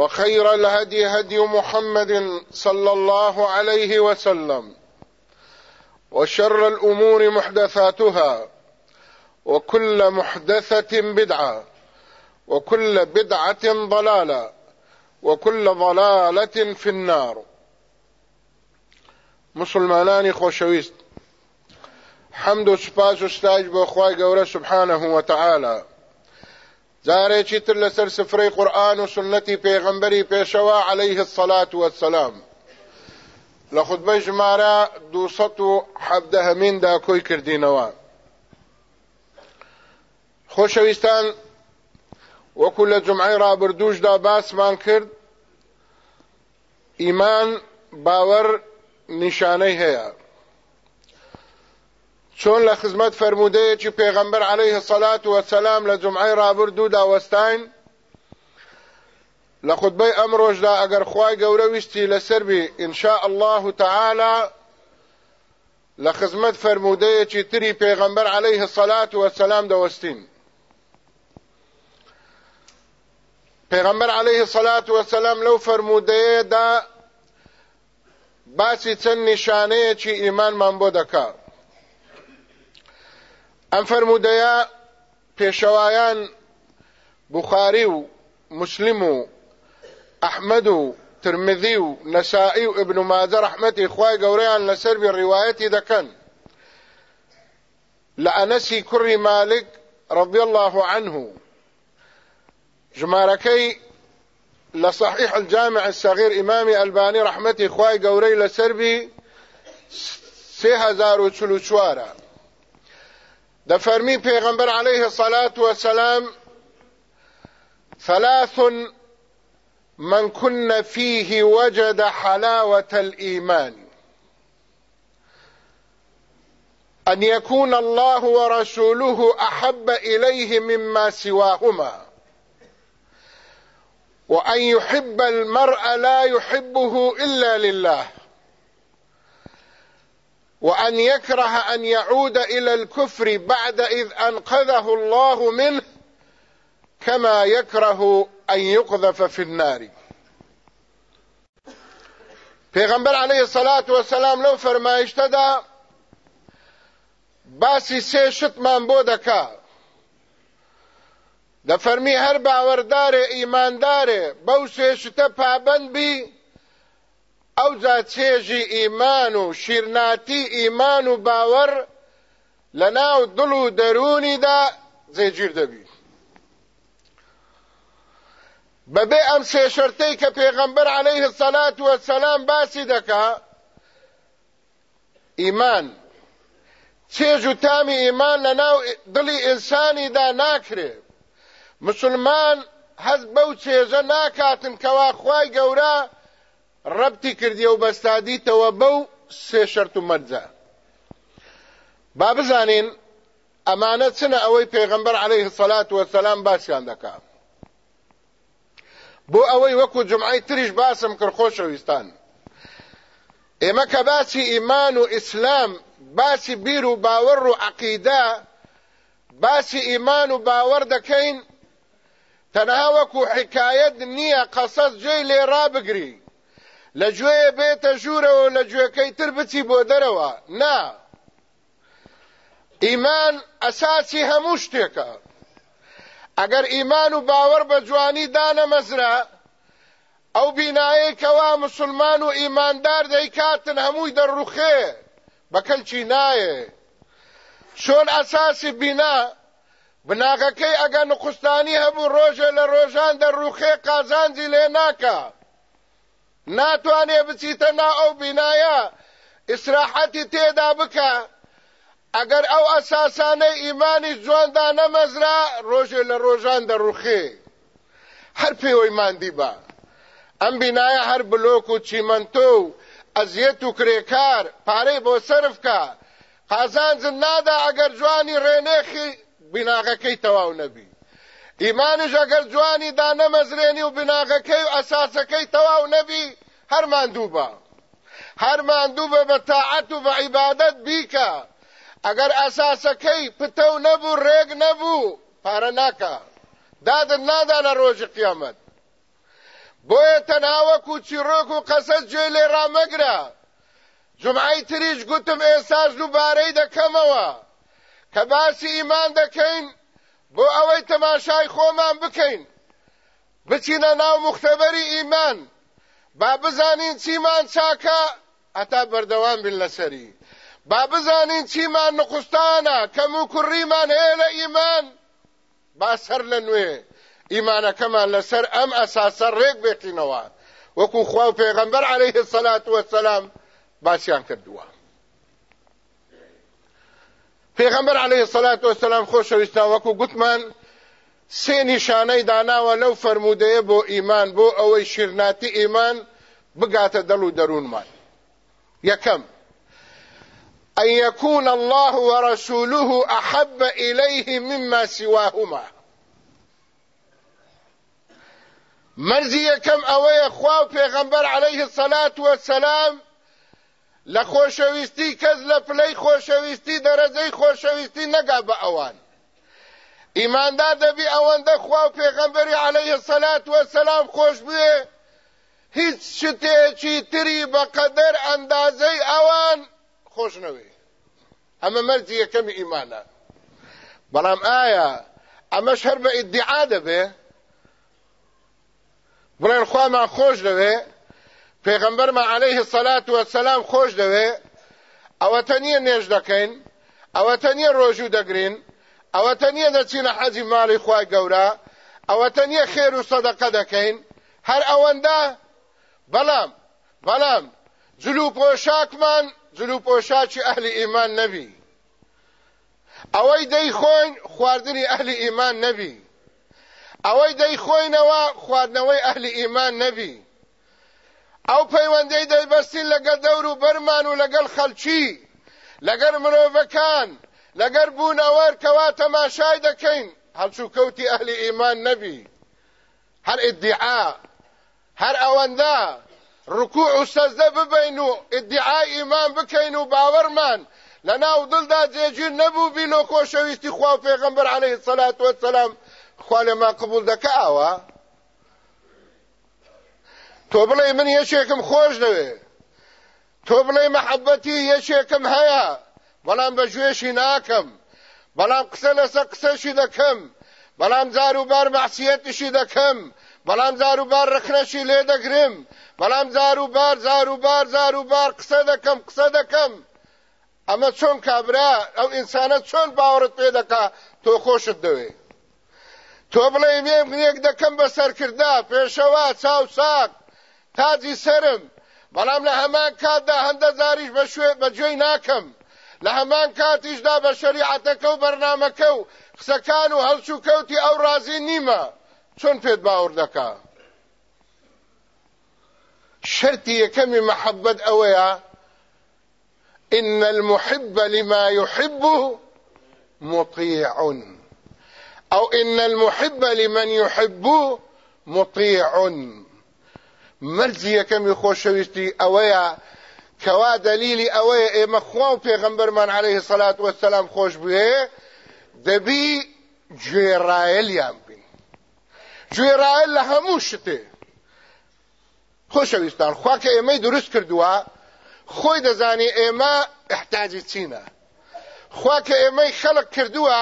وخير الهدي هدي محمد صلى الله عليه وسلم. وشر الأمور محدثاتها وكل محدثة بدعة وكل بدعة ضلالة وكل ضلالة في النار. مسلمانانی خۆشەویست حەمد و سپاس و ستاج بۆ خی گەورە سبحانه وتعالى جارێکی تر لەسەر سفرەی قورآن و سنەتی پێغەمبەری پێشەوە عليه الصلاة والسلام لە خودبەی ژمارە دووسەد و حەبدەهەمیندا کۆی کردینەوە. خۆشەویستان وەکو لە جمعی ڕابردووشدا باسمان کرد ئیمان باوەڕ نیشانەی هەیە. چۆن لە خزمەت فرموودەیەکی پێغەمبەر عليه سەلات وەسەلام لە جمعی ڕابردوو داوەستین لە خودبەی ئەمڕۆژدا ئەگەر خوای گەورە ویستی لەسەربی ئینشاء الله تعالى لە خزمەت فرموودەیەکی تری پێغەمبەر عليه سەلات وەسەلام دەوەستین پێغەمبەر عليه سەلات وەسەلام لەو فرموودەیەدا باسی چەند نیشانەیەکی ئیمانمان بۆ دەکا. ئەم فەرمودەیە پێشەوایان بوخاری و مسلم و ئەحمەد و ترمذی و نەسائی و ابن ماجە ڕەحمەتی خوای گەورەیان لەسەر بی ڕیوایەتی دەکەن. لە ئەنەسی کوڕی مالک رضی الله عنه. ژمارەکەی لصحيح الجامع الصغير امامي الباني رحمتي لسربي سي هزار وچلو چوارا ده فرمي پیغمبر عليه الصلاة والسلام ثلاث من كن فيه وجد حلاوة الإيمان. أن يكون الله ورسوله أحب إليه مما سواهما. وأن يحب المرء لا يحبه إلا لله. وأن يكره أن يعود إلى الكفر بعد إذ أنقذه الله منه كما يكره أن يقذف في النار. پیغمبر علیه الصلاة والسلام لو فرمایشته دا باسی سێ شتمان بۆ دەکات د فرمی هر باوردار ایماندار بو سێشتە پابند ئەو جا چێژی ئیمان و شیرناتی ئیمان و باوەڕ لە ناو دڵ و دەرونیدا جێگیر دەبی. بەبێ ئەم سێشرتەی کە پێغەمبەر عەلەیه السەلات وەسەلام باسی دەکا ئیمان. چێژ و تامی ئیمان لە ناو دڵی ئینسانیدا ناکرێ. مسلمان هەز بەو چێژە ناکاتن کەوا خوای گەورە ڕەبتی کردیە و بەستادیتەوە بەو سێ شەرت و مەرجە با بزانین ئەمانە چنە ئەوەی پێغەمبەر عەلەیه السەلات وەسەلام باسییان دەکات بۆ ئەوەی وەکو جمعی تریش باسم کرد خۆشەویستان ئێمە کە باسی ئیمان و ئیسلام باسی بیر و باوەڕ و عەقیدە باسی ئیمان و باوەڕ دەکەین تەنها وەکو حکایەت نییە قەسەس جێی لێ ڕابگری. لە گوێ بێتە ژوورەوە لە گوێەکەی تر بچی بۆ دەرەوە. نا. ئیمان ئەساسی هەموو شتێکە. ئەگەر ئیمان و باوەڕ بە جوانی دانەمەزرا ئەو بینایەی کەوا مسلمان و ئیماندار دەیکاتن هەمووی دەڕوخێ بەکەلچی نایە چۆن ئەساسی بینا بناغەکەی ئەگەر نقستانی هەبوو ڕۆژە لە ڕۆژان دەڕوخێ قازانجی لێ ناکە. ناتوانێ بچیتە نا ئەو بینایە. ئیسراحەتی تێدا بکە. ئەگەر ئەو ئەساسانەی ئیمانی جواندا نەمەزرا ڕۆژێ لە ڕۆژان دەڕوخێ هەر پێوەی ماندی بە. ئەم بینایە هەر بلۆک و چیمەنتۆ و ئەزیەت و کرێکار پارەی بۆ سرفکە قازانجن نادا ئەگەر جوانی ڕێنێخی بیناغەکەی تەواو نەبی. ئیمانش ئەگەر جوانی دا نەمەزرێنی و بناغەکەی و ئەساسەکەی تەواو نەبی هر مندوب با هر مندوب به طاعت و به عبادت بیکا اگر اساسکی پتو نبو ریگ نبو پاره نکا داد نادان روز قیامت بۆیە تەناوەکو چیرۆک و قەسەت گوێ لێ ڕامەگرە. جمعی تریش گوتم ئێساش دووبارەی دەکەمەوە. کە باسی ئیمان دەکەین بۆ ئەوەی تەماشای خۆمان بکەین. بچینە ناو مختبەری ئیمان. با بزانین چیمان چاکە؟ ئەتا بەردەوام بن لەسەری با بزانین چیمان نقستانە کەم و کوڕیمان هەیە لە ئیمان؟ با سەر لە نوێ. ئیمانەکەمان لەسەر ئەم ئەساسە ڕێک بێتینەوە. وەکو خوا و پێغەمبەر عەلەیه السەلات وەسەلام باسییان کردووە. پێغەمبەر عەلەیه السەلات وەسەلام خۆشەویستان وەکو گوتمان سێ نیشانەی داناوە لەو فرموودەیە بۆ ئیمان بۆ ئەوەی شیرناتی ئیمان بگاتە دڵ و دەروونمان یەکەم أن يكون الله ورسوله أحب إليه مما سواهما. مرزي كم أوي أخوة پیغمبر عليه الصلاة والسلام لخوشويستي كز لفلي خوشويستي درزي خوشويستي نقاب أوان ئیماندار دەبی ئەوەندە خوا و پێغەمبەری عەلەیه السەلات وەسەلام خۆش بوێ هیچ شتێکی تری بەقەدەر ئەندازەی ئەوان خۆش نەوێ. ئەمە مەرجی یەکەمی ئیمانە. بەڵام ئایا ئەمەش هەر بە ئیدعا دەبێ؟ بڵێن خوامان خۆش دەوێ؟ پێغەمبەرمان عەلەیه السەلات وەسەلام خۆش دەوێ؟ ئەوەتە نییە نێژ دەکەین ئەوەتە نییە ڕۆژوو دەگرین ئەوەتە نییە دەچینە حەجی ماڵی خوای گەورە ئەوەتە نییە خێر و سەدەقە دەکەین. هەر ئەوەندە بەڵام بەڵام جلو پۆشاکمان جلو پۆشاکی ئەهلی ئیمان نەبی. ئەوەی دەیخۆین خواردنی ئەهلی ئیمان نەبی. ئەوەی دەیخۆینەوە خواردنەوەی ئەهلی ئیمان نەبی. ئەو پەیوەندەی دەیبەستین لەگەڵ دەور و بەرمان و لەگەڵ خەلچی لەگەر مرۆڤەکان لەگەر بوونەوەر کەوا تەماشای دەکەین. هەڵچوو کەوتی ئەهلی ئیمان نەبی. هەر ئیدعا هەر ئەوەندە. ڕکوع و سەزدە ببین و ئیدعای ئیمان بکەین و باوەڕمان لە ناو دڵدا جێگیر نەبوو بی لۆ خۆشەویستی خوا و پێغەمبەر عەلەیهی سەلات وەسەلام خوا لێمان قبول دەکەوە تۆ بڵێ من یەکێکم خۆش دەوێ. تۆ بڵێ مەحەبەتی یەکێکم هەیە. بەڵام بە گوێشی ناکەم. بەڵام قسە لەسەر قسەشی دەکەم. بەڵام جار و بار مەحسیەتیشی دەکەم. بەڵام جار و بار ڕخنەشی لێ دەگرم. بەڵام جار و بار جار و بار جار و بار قسە دەکەم قسە دەکەم. ئەمە چۆن کابرا؟ ئەو ئینسانە چۆن باوەڕت پێ دەکا؟ تۆ خۆشت دەوێ. تۆ بڵێ یەک دەکەم بە سەرکردا پێشەوە چاو ساک تاجی سرم. بەڵام لە هەمان کاتدا هەندە زاریش بەگوێی ناکەم. لە هەمان کاتیشدا بە شریعەتەکە و بەرنمەکە و قسەکان و هەڵچوو کەوتی ئەو رازی نیمە. چۆن ئەوەیە إن المحب لما يحب مطيع. أو إن المحب لمن يحب مطيع. مرزی یەکەمی خۆشەویستی ئەوەیە کەوا دلیلی ئەوەیە ئێمە خوا و پێغەمبەرمان عليه سەلات وەسەلام خۆش بوێ دەبی گوێڕایەلیان بین. گوێڕایەل لە هەموو شتێ. خۆشەویستان خوا کە ئێمەی دروست کردووە خۆی دەزانی ئێمە احتاجی چینە. خوا کە ئێمەی خەڵک کردووە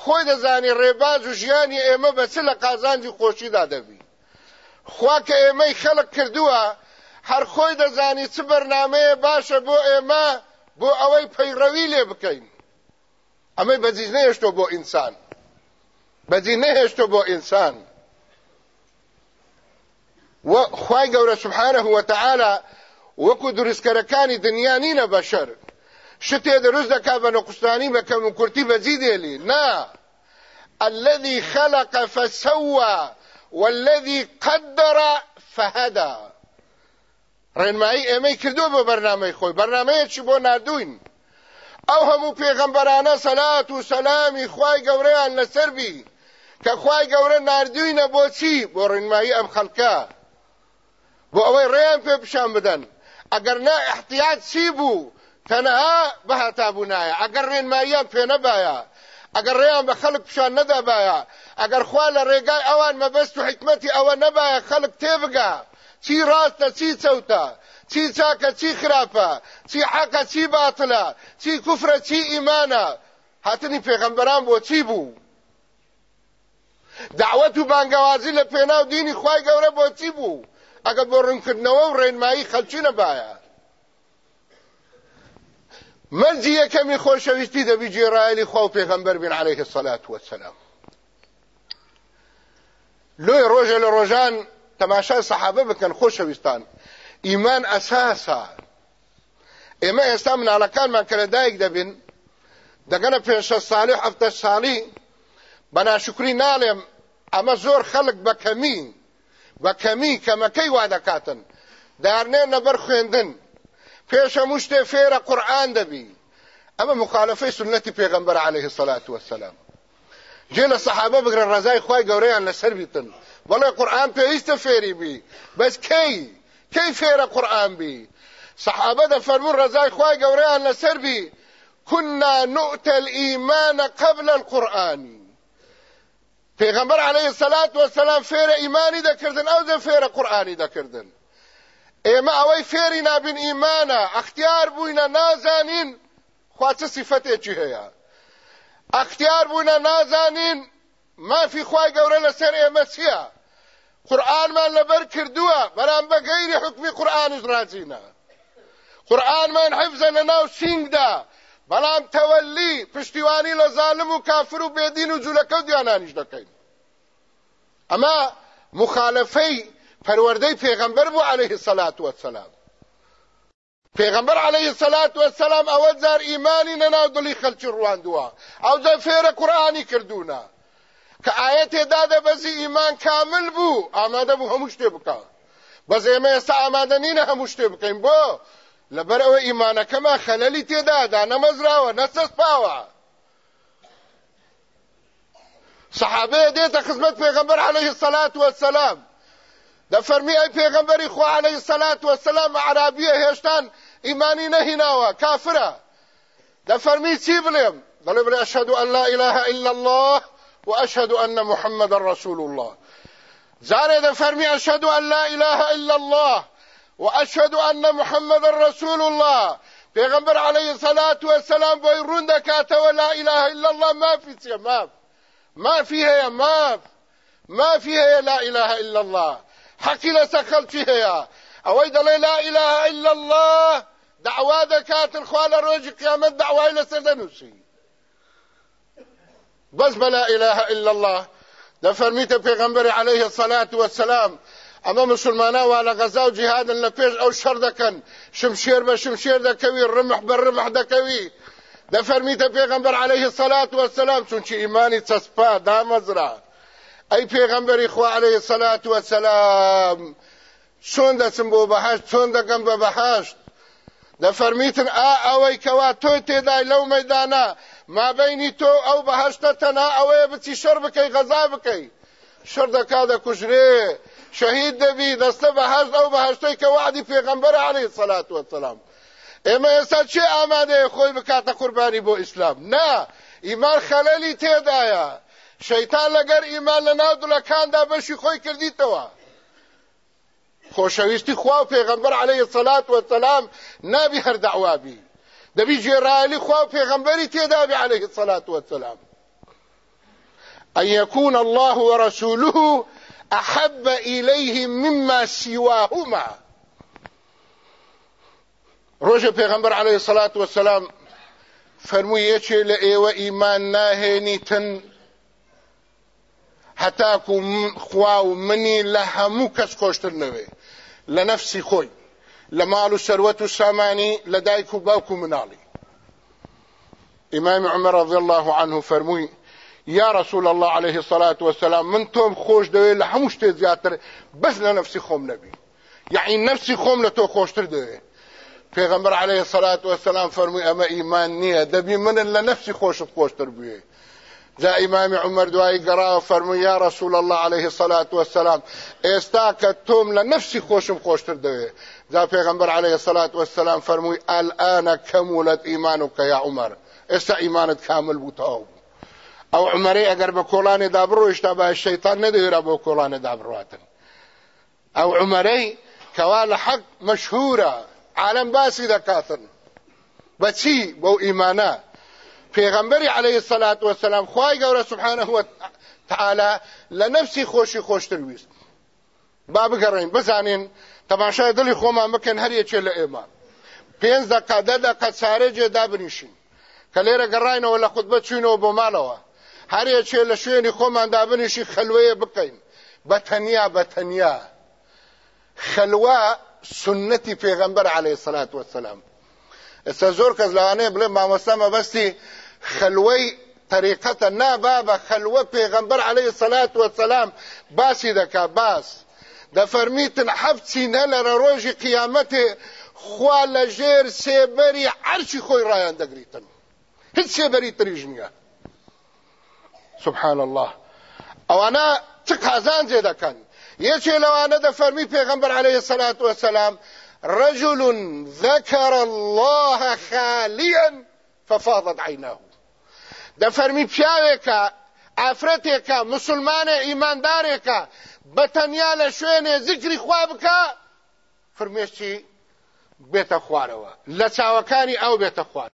خۆی دەزانی ڕێباز و ژیانی ئێمە بە چ لە قازانجی خۆشیدا دەبی. خوا کە ئێمەی خەڵک کردووە هەر خۆی دەزانی چ بەرنمەیە باشە بۆ ئێمە بۆ ئەوەی پەیڕەوی لێ بکەین. ئەمەی بەجیز نەهێشتۆ بۆ ئینسان. بەجی نەهێشتۆ بۆ ئینسان. وخوای گەورە سبحانه وتعالى وەکو دروستکەرەکانی دنیا نینە بەشەر. شتێ دروست دەکا بە نەقستانی بە کەم و کورتی بەجی نا. الذي خلق فسوى والذي قدر فهدى. ڕێنمایی ئێمەی کردو بە بەرنمەی خۆی. بەرنمەیەکی بۆ نردوین ئەو هەموو پێغەمبەرانە سەلات و سەلامی خوای گەورەیان لەسەربی کە خوای گەورە نردوینە بۆچی بۆ ڕێنمایی ئەم خەڵکە بۆ ئەوەی ڕێیان پێ پیشان بدەن. ئەگەر نا احتیاج چی بوو؟ تەنەها بەهاتابوونایە ئەگەر ڕێنماییان پێ نەبایە ئەگەر ڕێیان بە خەڵک پیشان نەدابایە ئەگەر خوا لە ڕێگای ئەوان مەبەست و حکمەتی ئەوە نەبایە خەڵک تێبگا چی ڕاستە چی چەوتە چی چاکە چی خراپە چی حەقە چی باتڵە چی کوفرە چی ئیمانە هاتنی پێغەمبەران بۆ چی بوو؟ دعوت و بانگەوازی لە پێناو دینی خوای گەورە بۆ چی بوو؟ ئەگە بۆ ڕوونکردنەوە و ڕێنمایی خەلکی نەبایە. مەرجی یەکەمی خۆشەویستی دەبی جێڕایلی خوا و پێغەمبەر بین عليه الصلاة والسلام لۆی ڕۆژە لە ڕۆژان تەماشای سەحابە بکەن خۆشەویستان. ئیمان ئەساسە. ئێمە ئێستا مناڵەکانمان کە لە دایک دەبین دەگەنە پێشە ساڵی هەفتە ساڵی بە ناشکری ناڵێم ئەمە زۆر خەڵک بە کەمی بە کەمی کەمەکەی وا دەکاتن. دارنێن لەبەر خوێندن. پێش هەموو شتێ فێرە قورئان دەبی. ئەمە مخالفەی سنەتی پێغەمبەر عليه الصلاة والسلام جێ لە سەحابە بگرن ڕزای خی گەورەیان لەسەر بیتن. بەڵێ قورآن پێویستە فێری بی بەس کەی کەی فێرە قورآن بی سەحابە دەفەرمون ڕزای خی گەورەیان لەسەر بی كنا نؤتى الإيمان قبل القرآن۔ پیغمبر علیه الصلاة والسلام فێر ئیمانی دەکردن ئەو دە فێرە قورآانی دەکردن ئێمە ئەوەی فێری نابین ئیمانە ئەختیار بووینە نازانین۔ خوا چه صفەتێکی هەیە اختیار بوونە نازانین۔ مافی خوای گەورە لەسەر ئێمە چییە؟ قورآنمان لەبەر کردووە بەرام بە گەیری حکمی قورآنش ڕازینە قورآنمان حفزە لە ناو سینگدا بەڵام تەوەلی پشتیوانی لە زالم و کافر و بێدین و جوولەکە و دیانانیش دەکەین. ئەمە مخالفەی پەروەردەی پێغەمبەر بوو عليه الصلاة والسلام پێغەمبەر عليه الصلاة والسلام ئەوە جار ئیمانی نەناو دڵی خەلکی ڕواندووە. ئەو جا فێرە قورآانی کردوونە کە ئاەتێدا دەبەزی ئیمان کامل بوو ئامادە بوو هەموو شتێ بکە بەس ئێمە ئێستا ئامادە نینە هەموو شتێ بکەین بۆ لەبەر ئەوە ئیمانەکەمان خەلەلی تێدادا نەمەزراوە نەسەسپاوە صحابەیە دێتە خزمەت پێغەمبەر عليه الصلاة والسلام. دەفەرمی ئەی پێغەمبەری خوا عليه الصلاة والسلام عربیە هێشتان ئیمانی نەهیناوە کافرە دەفەرمی چی بڵێم دەڵێ بڵێ ئەشهد أن لا إله إلا الله. وأشهد أن محمد رسول الله. زاري دەفەرمی أشهد أن لا إله إلا الله وأشهد أن محمد رسول الله. پیغمبر عليه الصلاة والسلام بۆی ڕوون دەکاتەوە لا إله إلا الله. ما في چیە ما ما في هەیە ما ما في هەیە لا إله إلا الله. لەسەر خەڵکی هەیە ئەوەی دەڵێ لا إله إلا الله. دعوا دەکاتن خوا لە ڕۆژی قیامەت دعوای بە لا إله إلا الله. دەفەرمیتە پێغەمبەری عليه الصلاة والسلام ئەمە مسلمانە وا لە غەزا و جیهادن لە پێش ئەو شەر دەکەن شمشێر بە شمشێر دەکەوی ڕمح بە ڕمح دەکەوی دەفەرمیتە پێغەمبەر عليه الصلاة والسلام چونکی ئیمانی چەسپا دامەزرا ئەی پێغەمبەری خوا عليه الصلاة والسلام چۆن دەچم بۆ بەهشت چۆن دەگەم بە بەهشت دەفەرمیتن ئا ئەوەی کەوا تۆی تێدای لەو مەدانە مابینی تۆ ئەو بەهشتە تەنا ئەوەیە بچی شەر بکەی غەزا بکەی. شەر دەکا دەکوژرێ. شهید دەبی دەستە بەهشت ئەو بەهشتەی کە وعدی پێغەمبەر عليه الصلاة والسلام ئێمە ئێستا چێ ئامادەیە خۆی بکاتە قوربانی بۆ ئیسلام؟ نا ئیمان خەلەلی تێدایە. شەیتان لەگەر ئیمان لە ناو دڵەکاندا بەشی خۆی کردیتەوە. خۆشەویستی خوا و پێغەمبەر عليه الصلاة والسلام نابی هەر دعوابی دەبی جێرایلی خوا و پێغەمبەری تێدابی عليه الصلاة والسلام. أن يكون الله ورسوله أحب إليه مما سواهما. ڕۆژە پێغەمبەر عليه الصلاة والسلام فەرمووی یەکێ لە ئێوە ئیمان ناهێنیتن؟ هەتاکو خوا و منی لە هەموو کەس کۆشتر نەوێ. لە نەفسی خۆی لە ماڵ و سەروەت و سامانی ئیمامی عمر رضی الله عنه فەرمووی یا رسول الله عليه الصلاة والسلام من تۆم خۆش دەوێت لە هەموو شتێ زیاتر بەس لە نەفسی خۆم نەبی یعنی نەفسی خۆم لە تۆ عليه الصلاة والسلام فەرمووی ئەمە ئیمان نییە دەبی منن لە نەفسی خۆشت جا ئیمامی عمر دوایی گەڕاوە فەرمووی یا رسول الله عليه الصلاة والسلام ئێستا کە تۆم لە نەفسی خۆشم خۆشتر دەوێ جا پێغەمبەر عليه الصلاة والسلام فەرمووی الآن كملت إيمانك يا عمر. تەواو بوو ئەو عمەرەی ئەگەر بە کۆڵانێدا بڕۆیشتا بە شەیتان نەدەوێرا بۆ کۆڵانێدا بڕاتن ئەو عمەرەی کەوا لە حەق مەشهورە عالم باسی دەکاتن بەچی بۆ ئیمانە پێغەمبەری عليه الصلاة والسلام خوای گەورە سبحانه وتعالى لە نفسی خۆشی خۆشتر ویست با بگەڕین بزانین تەماشای دڵی خۆمان بکەن هەر یەکێ لە ئێمە پێنج دەقا دە دەقە چارە جێدا بنیشین کە لێرە گەڕاینەوە لە خودبە چوینەوە بۆ ماڵەوە هەر یەکێ لە شوێنی خۆماندا بنیشی خەلوەیە بکەین بە تەنیا بە تەنیا خەلوە سنەتی پێغەمبەر عليه الصلاة والسلام. ئێستا زۆر کەس لەوانەیە بڵێ مامۆستا مەبەستی خەلوەی طریقەتە نابا بە خەلوە پێغەمبەر عليه الصلاة والسلام. باسی دەکا باس. دەفەرمیتن حەفت چینە لەرە ڕۆژی قیامەتێ خوا لە ژێر سێبەری عەرشی خۆی ڕایان دەگریتن هیچ سێبەری تریژ نییە سبحان الله. ئەوانە چ قازان جێ دەکەن یەکێ لەوانە دەفەرمی پێغەمبەر عليه الصلاة والسلام رجل ذكر الله خاليا ففاضت عيناه دەفەرمی پیاوێکە ئافرەتێکە مسلمانە ئیماندارێکە بەتەنیا لە شوێنێ زیکری خوا بکە فرمێشتی بێتە خوارەوە. لە چاوەکانی ئەو بێتە خوار.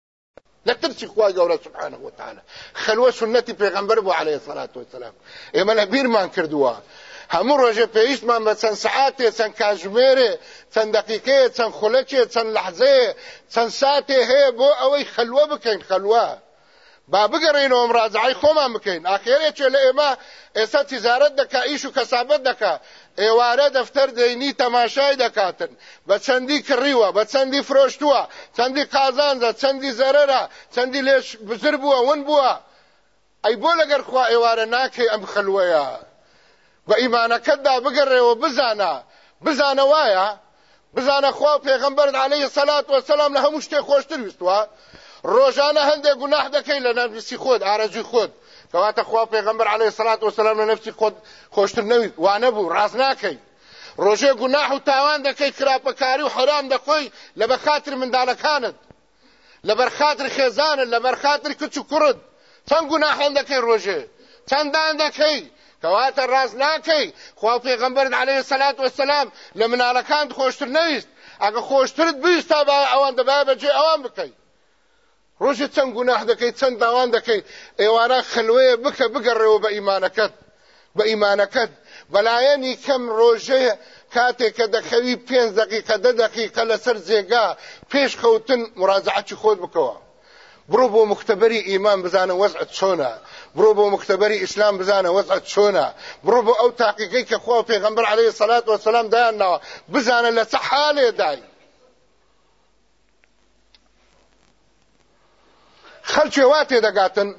لە ترسی خوا گەورە سبحانه وتعالى خەلوە سنەتی پێغەمبەر بوو عليه الصلاة والسلام ئێمە لە بیرمان کردووە. هەموو ڕۆژێ پێویستمان بە چەند سعاتێ چەند کاژمێرێ چەند دقیقەیە چەند خولەکێ چەند لەحزەیە چەند ساتێ هەیە بۆ ئەوەی خەلوە بکەین خەلوە با بگەڕینەوە مڕازعی خۆمان بکەین. ئاخێرێکێ لە ئێمە ئێستا تیزارەت دەکا ئیش و کەسابەت دەکا. ئێوارە دەفتەر دەینی تەماشای دەکاتن. بە چەندی کڕیوە بە چەندی فرۆشتووە چەندی قازانجە چەندی زەرەرە چەندی لێش بزر بووە ون بووە. ئەی بۆ لەگەر خوا ئێوارە ناکەی ئەم خەلوەیە. بە ئیمانەکەتدا بگەڕێەوە بزانە. بزانە وایە. بزانە خوا پێغەمبەر عليه سەلات وەسەلام لە هەموو شتێک خۆشتر ویستوە ڕۆژانە هەندێک گوناح دەکەی لە نەفسی خۆت ئارەزوی خۆت. کەواتە خوا پێغەمبەر عليه سەلات وەسەلام لە نەفسی خۆت خۆشتر نەویست وانە بوو ڕاست ناکەی. ڕۆژێ گوناح و تاوان دەکەی خراپەکاری و حرام دەخۆی لە بەخاتر منداڵەکانت. لە بەرخاتر خێزانت لە بەرخاتر کچ و کوڕت. چەند گوناحان دەکەی ڕۆژێ؟ چەندان دەکەی؟ کەواتە ڕاست ناکەی. خوا پێغەمبەر عليه سەلات وەسەلام لە مناڵەکان خۆشتر نەویست. ئەگە خۆشترت بیست تا ئەوان دەبا بەجێ ئەوان بکەیت ڕۆژێ چەند گوناح دەکەی چەند داوان دەکەی. ئێوانە خلوەیە بکە بگەڕێەوە بە ئیمانەکەت بە ئیمانەکەت. بەلایەنی کەم ڕۆژەیە کاتێک کە دەخەوی پێنج دقیقە دە دقیقە لەسەر جێگا پێش خەوتن مڕازعەتی خۆت بکەوە. بڕۆ بۆ مختبەری ئیمان بزانە وەزعت چۆنە. بڕۆ بۆ مختبەری ئیسلام بزانە وەزعت چۆنە. بڕۆ بۆ ئەو تاقیقەی کە خوا پێغەمبەر عەلەیهی سەلات وەسەلام دایانناوە بزانە لە چه حالێدای خەلکێ وا تێدەگاتن.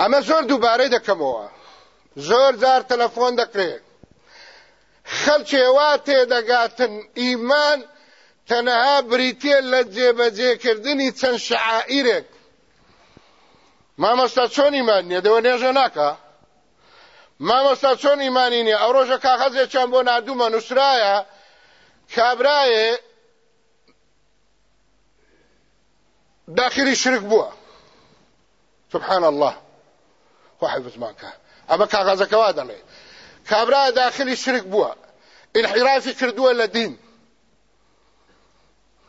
ئەمە زۆر دووبارەی دەکەمەوە. زۆر جار تەلەفۆن دەکرێت خەلکێوا تێدەگاتن. ئیمان تەنەها بریتێ لە جێبەجێکردنی چەند شعائرێک. مامۆستا چۆن ئیمان نییە؟ دەوە نێژە ناکە. مامۆستا چۆن ئیمانی نییە؟ ئەو ڕۆژە کاغەزێکیان بۆ نردوومە نووسرایە کابرایە داخلی شرک بووە سبحان الله. حیفزمان کە ئەمە کاغەزەکەوا دەڵێ کابرا داخلی شرک بووە انحرافی کردووە لە دین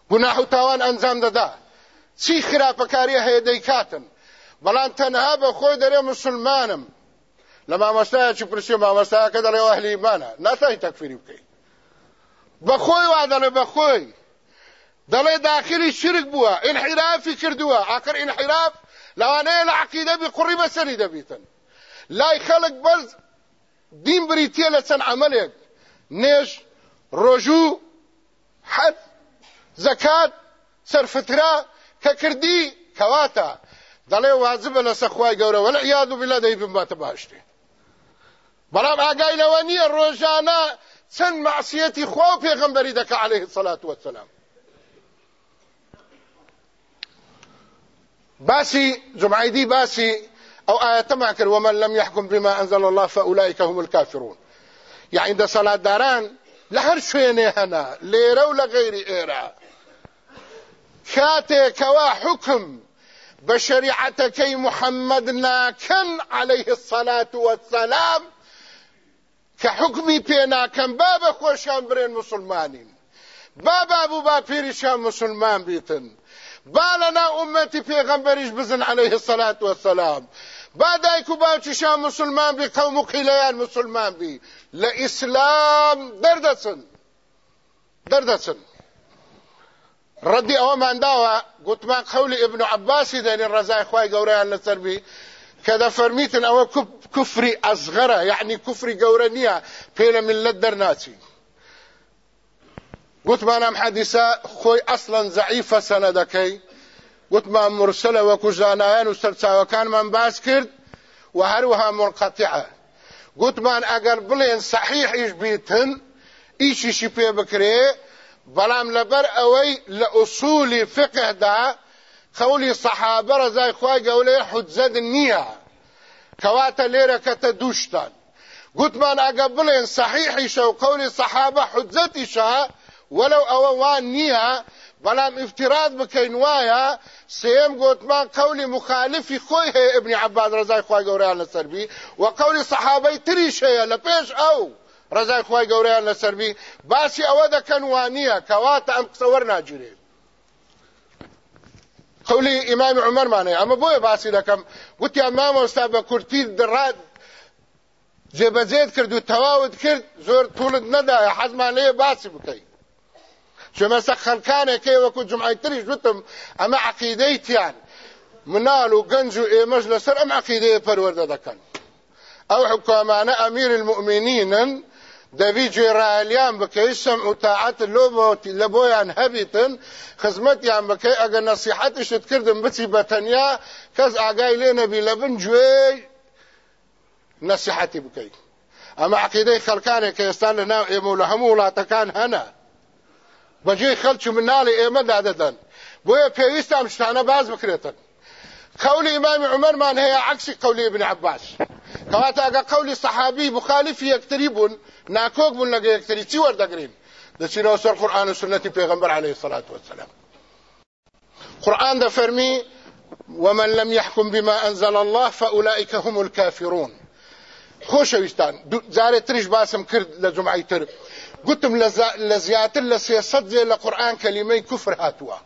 گوناح و تاوان ئەنجام دەدا چی خراپەکاری هەیە دەیکاتن بەڵام تەنها بە خۆی دەرێ مسلمانم. لە مامۆستایەکی پرسی مامۆستایەکە دەڵێ ئەهلی ایمانە ناتوانین تەکفیری بکەیت بەخۆی وا دەڵێ بەخۆی دەڵێ داخلی شرک بووە انحرافی کردووە. ئاکر انحراف لەوانەیە لە عقیدە بی قوڕی بەسەری دەبیتن. لای خەڵک بەرز دین بریتە لە چەند عملێک. نێژ ڕۆژوو حەد زەکات سەرفترا کە کردی کەواتە. دەڵێ واجبە لەسەر خوای گەورە. وەلە عیاد و بلا دەیبن باتە باشتێ بەڵام ئاگای لەوە نییە ڕۆژانە چەند معسیەتی خوا و پێغەمبەری دەکە عليه الصلاة والسلام. باسی جمعیدی باسی أو آياتما كر ومن لم يحكم بما أنزل الله فأولئك هم الكافرون. يعني ده صلاة داران لهر شوينه هنا ليرة ولا غير ايرا كاتي كوا حكم بشريعتك محمد ناكن عليه الصلاة والسلام. كحكمي بينا كان بابا خوشان برين مسلمانين. بابا أبو باكير شام مسلمان بيتن. بالنا أمتي پیغمبرش بزن عليه الصلاة والسلام. با دایک مسلمان بی قوم و مسلمان بی لە ئیسلام دەردەچن دەردەچن ڕەدی ئەوەمان داوە گوتمان قەولی ئبن عباسی دەنی ڕزای خوای گەورەیان لەسەر بی کە دەفەرمیتن ئەوە کوفری ئەزغەرە یعنی کوفری گەورە نییە پێ گوتمان ئەم حەدیسە خۆی ئەسڵەن زەعیفە سەنەدەکەی وتمان مرسلە وەکو زانایان و سەرچاوەکانمان باس کرد و هەروەها منقەتیعە گوتمان ئەگەر بڵێن سەحیحیش بیتن ئیشیشی پێ بکرێ بەڵام لەبەر ئەوەی لە ئوسولی فقهدا قولی سەحابە ڕزای خوای گەولەیە حجەت نییە کەواتە لێرە کەتە دووشتان گوتمان ئەگە بڵێن سەحیحیشە و قولی سەحابە حجەتیشە وەلو ئەوە وان نییە بەڵام افتراض بکەین وایە سێم گوتمان قولی مخالفی خۆی هەیە ابن عباد ڕزای خوای گەوریان لەسەربی و قولی سەحابەی تریش هەیە لە پێش ئەو ڕزای خوای گەوریان لەسەربی باسی ئەوە دەکەن وانییە کەواتە ئەم قسە وەرناگیرێ قولی ئیمامی عمەرمانەیە ئەمە بۆیە باسی دەکەم گوتیان مامۆستا بە کورتی دڕات جێبەجێت کرد و تەواوت کرد زۆر توولت نەدایە حەزمان لێ باسی بکەیت چمەسە خەلکانێکی وەکو جمعی تریش وتم ئەمە عقیدەی تیان منال و گەنج و ئێمەش لەسەر ئەم عقیدەیە پەروەردە دەکەن. ئەو حکومانە ئەمیر المؤمنینن دەبی گوێڕایلیان بکەی سەم و تاعەت لە بۆیان هەبیتن خزمەتیان بکەی ئەگە نەسیحەتشت کردم بچی بەتەنیا کەس ئاگای لێ نەبی لە بن گوێی نەسیحەتی بکەیت ئەمە عقیدەی خەلکانێک کە ئێستا لە ناو ئێمە وڵاتەکان هەنە. بەجێ خەلکی مناڵی ئێمەدا دەدەن بۆیە پێویستە ئەم شتانە باز بکرێتن قولی ئیمامی عمەرمان هەیە عکسی قولی ابن عباس. کەواتە ئەگە قولی سەحابی مخالفی یەکتری بوون ناکۆک بوون لەگە یەکتری چی وەردەگرین دەچینەوە سەر قورآن و سنەتی پێغەمبەر عليه الصلاة والسلام. قرآن دەفەرمی ومن لم يحكم بما أنزل الله فأولئك هم الكافرون. خۆشەویستان جارێ تریش باسم کرد لە جمعی تر. گوتم لە زیاتر لە سێسەد جێ لە قورآن کەلیمەی کوفر هاتووە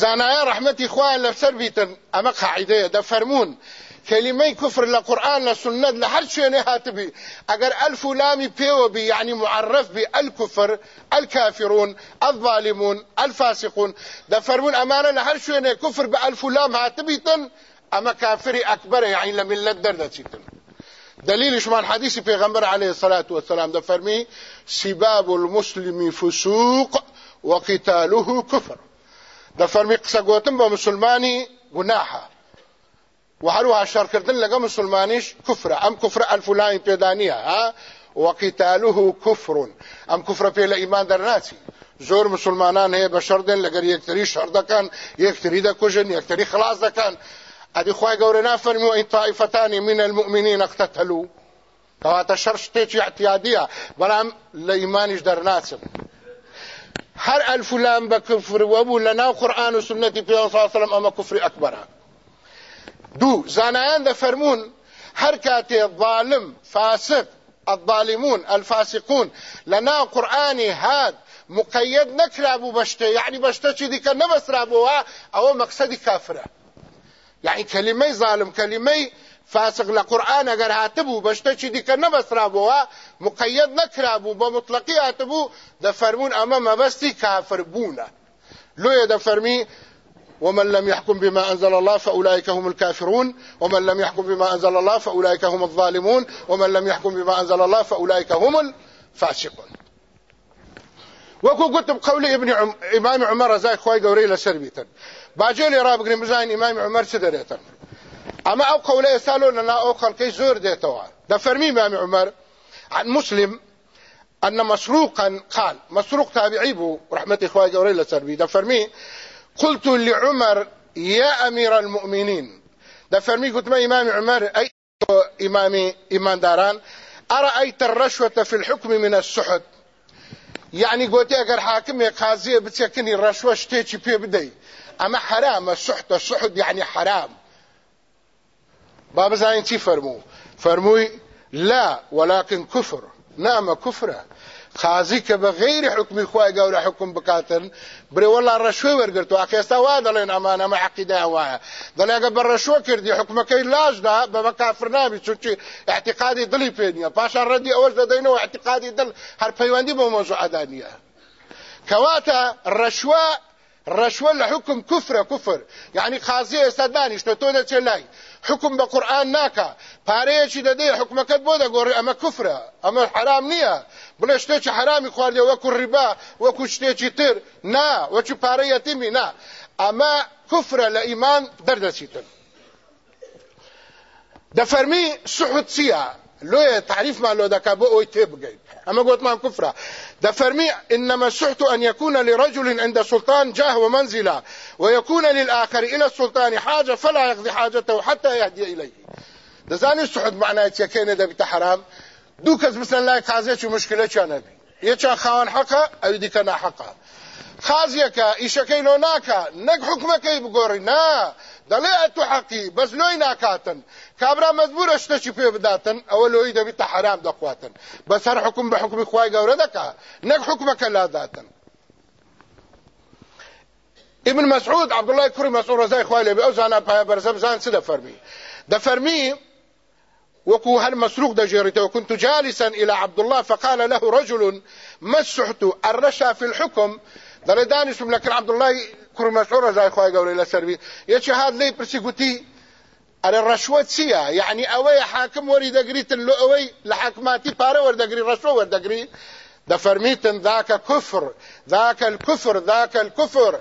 زانایە ڕەحمەتی خوایان لەسەر بیتن ئەمە قاعیدەیە دەفەرمونون كلمة كفر لقرآن لسنة لهر شيء هاتبي اگر ألف لام بيو بي يعني معرف بالكفر الكافرون الظالمون الفاسقون. ده فرمون أمانة لهر شيء كفر بألف لام هاتبي تن أما كافر أكبر يعني لملت دردتن دليل شمان حديث پیغمبر عليه الصلاة والسلام ده فرمي سباب المسلم فسوق وقتاله كفر ده فرمي قصة قوتن بمسلماني گناحه وهروها شر کردن لگه مسلمانیش کفر ام کفر الفلانی پیدانیه ها؟ وقتاله كفر ام كفر په ایمان درناسی زور مسلمانان هي بشر دین لګر یکتری شر دکان یکتری د کوجن یکتری خلاص دکان ادي خوای ګورنا فرمو ان طائفتان من المؤمنين اقتتلوا. کواته شر شته اعتیادیه بلام لایمانش درناسم هر ألف لام بكفر وابو لنا قرآن وسنه في صلى الله عليه وسلم أما كفر أكبر. دو زانایان د فرمون. هر کاته ظالم فاسق. الظالمون الفاسقون. لنا قرآني هاد. مقيد نكرابو بشتة. يعني بشتة چې دي کنه بس رابوها. أو مقصد کافره يعني كلمه ظالم كلمه فاسق. لقرآن اگر هاتبو بشته چې دي کنه بس رابوها مقيد نکرابو بمطلقي هاتبو د فرمون اما مبستی کافر بونه. لوی د فرمی ومن لم يحكم بما أنزل الله فأولئك هم الكافرون ومن لم يحكم بما أنزل الله فأولئك هم الظالمون ومن لم يحكم بما أنزل الله فأولئك هم الفاسقون. وكو قلت بقول ابن عم... امام عمر زي خوي قوري لسربيتا راب قريم زين امام عمر سدريتا اما أو قوله يسالون لنا أو خلقي زور ديتوا ده فرمي امام عمر عن مسلم أن مسروقا قال مسروق تابعي بو رحمه أخوي قوري لسربي ده فرمي قلت لعمر يا أمير المؤمنين. ده فرمي قلت ما إمام عمر أي إمامي إيمان داران أرأيت الرشوة في الحكم من السحت؟ يعني قلت أقر حاكم قاضي بتسكني الرشوة شتيتي بي بدي أما حرام السحت السحت يعني حرام. بابا زين تي فرمو؟ فرموي لا ولكن كفر. نعم كفره خازی که به غیر حکمی خواه گوره حکم بکاتن والله رشوه ورگرتو اخیستا وا دلین أمان اما عقیده دلی اگه بر رشوه کردی حکمکی لاج ده به مکافر نابی چونچی اعتقادی دلی پینیه پاشان ردی أول ددینو اعتقادی دل. هر پیوندی به موضوع دانیه کواتا رشوه رشوه لحكم كفر كفر يعني قاضي استداني شتو تو ده لای؟ حكم بقران ناكا پاره د دې حکمکت بوده ګوري اما کفر اما حرام نیه. بل شته چې حرامي خور وکړ ربا وکړ شته چې تر؟ نه. و چې پاره یتیمی نه. اما کفر له ایمان دردسیتن د فرمی سحوتسیه لو تعريف ما لو دكا بو أو تبغي أما قلت ما كفرة. ده فرمي إنما السحت أن يكون لرجل عند سلطان جاه ومنزلة ويكون للآخر إلى السلطان حاجة فلا يقضي حاجته حتى يهدي إليه. ده زاني السحت معناه يكين ده بتحرام دوکس مثلا لا قاضي چې مشکله چانه بي. یچا خان حقه أو دي کنه حقه خازیکه ایشکی لو ناکا نک تو حقی بس لوی ناکاتن کابرا مجبور اشته چې په بداتن؟ أو لوی د بیت حرام د قواتن بس هر حکم به حکم خوای ګوره دکا. نک حکمه کلا ذاتن ابن مسعود عبد الله كريم مسعود رضي خوای له أو زانا په برزم ځان څه د فرمی. د فرمی وكو هل مسروق ده جيرته وكنت جالسا إلى عبد الله فقال له رجل مسحت الرشا في الحكم دل دانشم لكن عبد الله كر مشهور زي خوای قولي لسربي يچ هاد لي برسي قوتي على الرشوة سيا يعني أوي حاكم وري دغري تلو أوي لحكماتي باره ور دغري رشوة ور دغري ده فرميتن ذاك كفر. ذاك الكفر ذاك الكفر.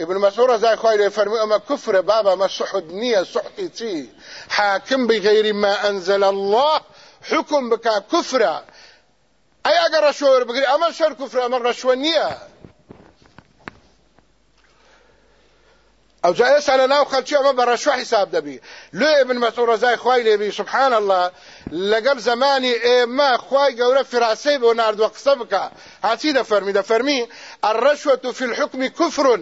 ابن مسعود زي خوي فرمي أما كفر بابا ما سحد نية سحتي حاكم بغير ما أنزل الله حكم بك كفر أي اگر رشوة بغير أما شر كفر أما رشوة نية. أو جاي يسأل ناو خلچي اما برشو حساب دبي لو ابن مسعود زي خوي لبي سبحان الله زماني إيه ما خوي قوله فراسي بو نارد وقصبك هاتي ده فرمي ده فرمي الرشوة في الحكم كفر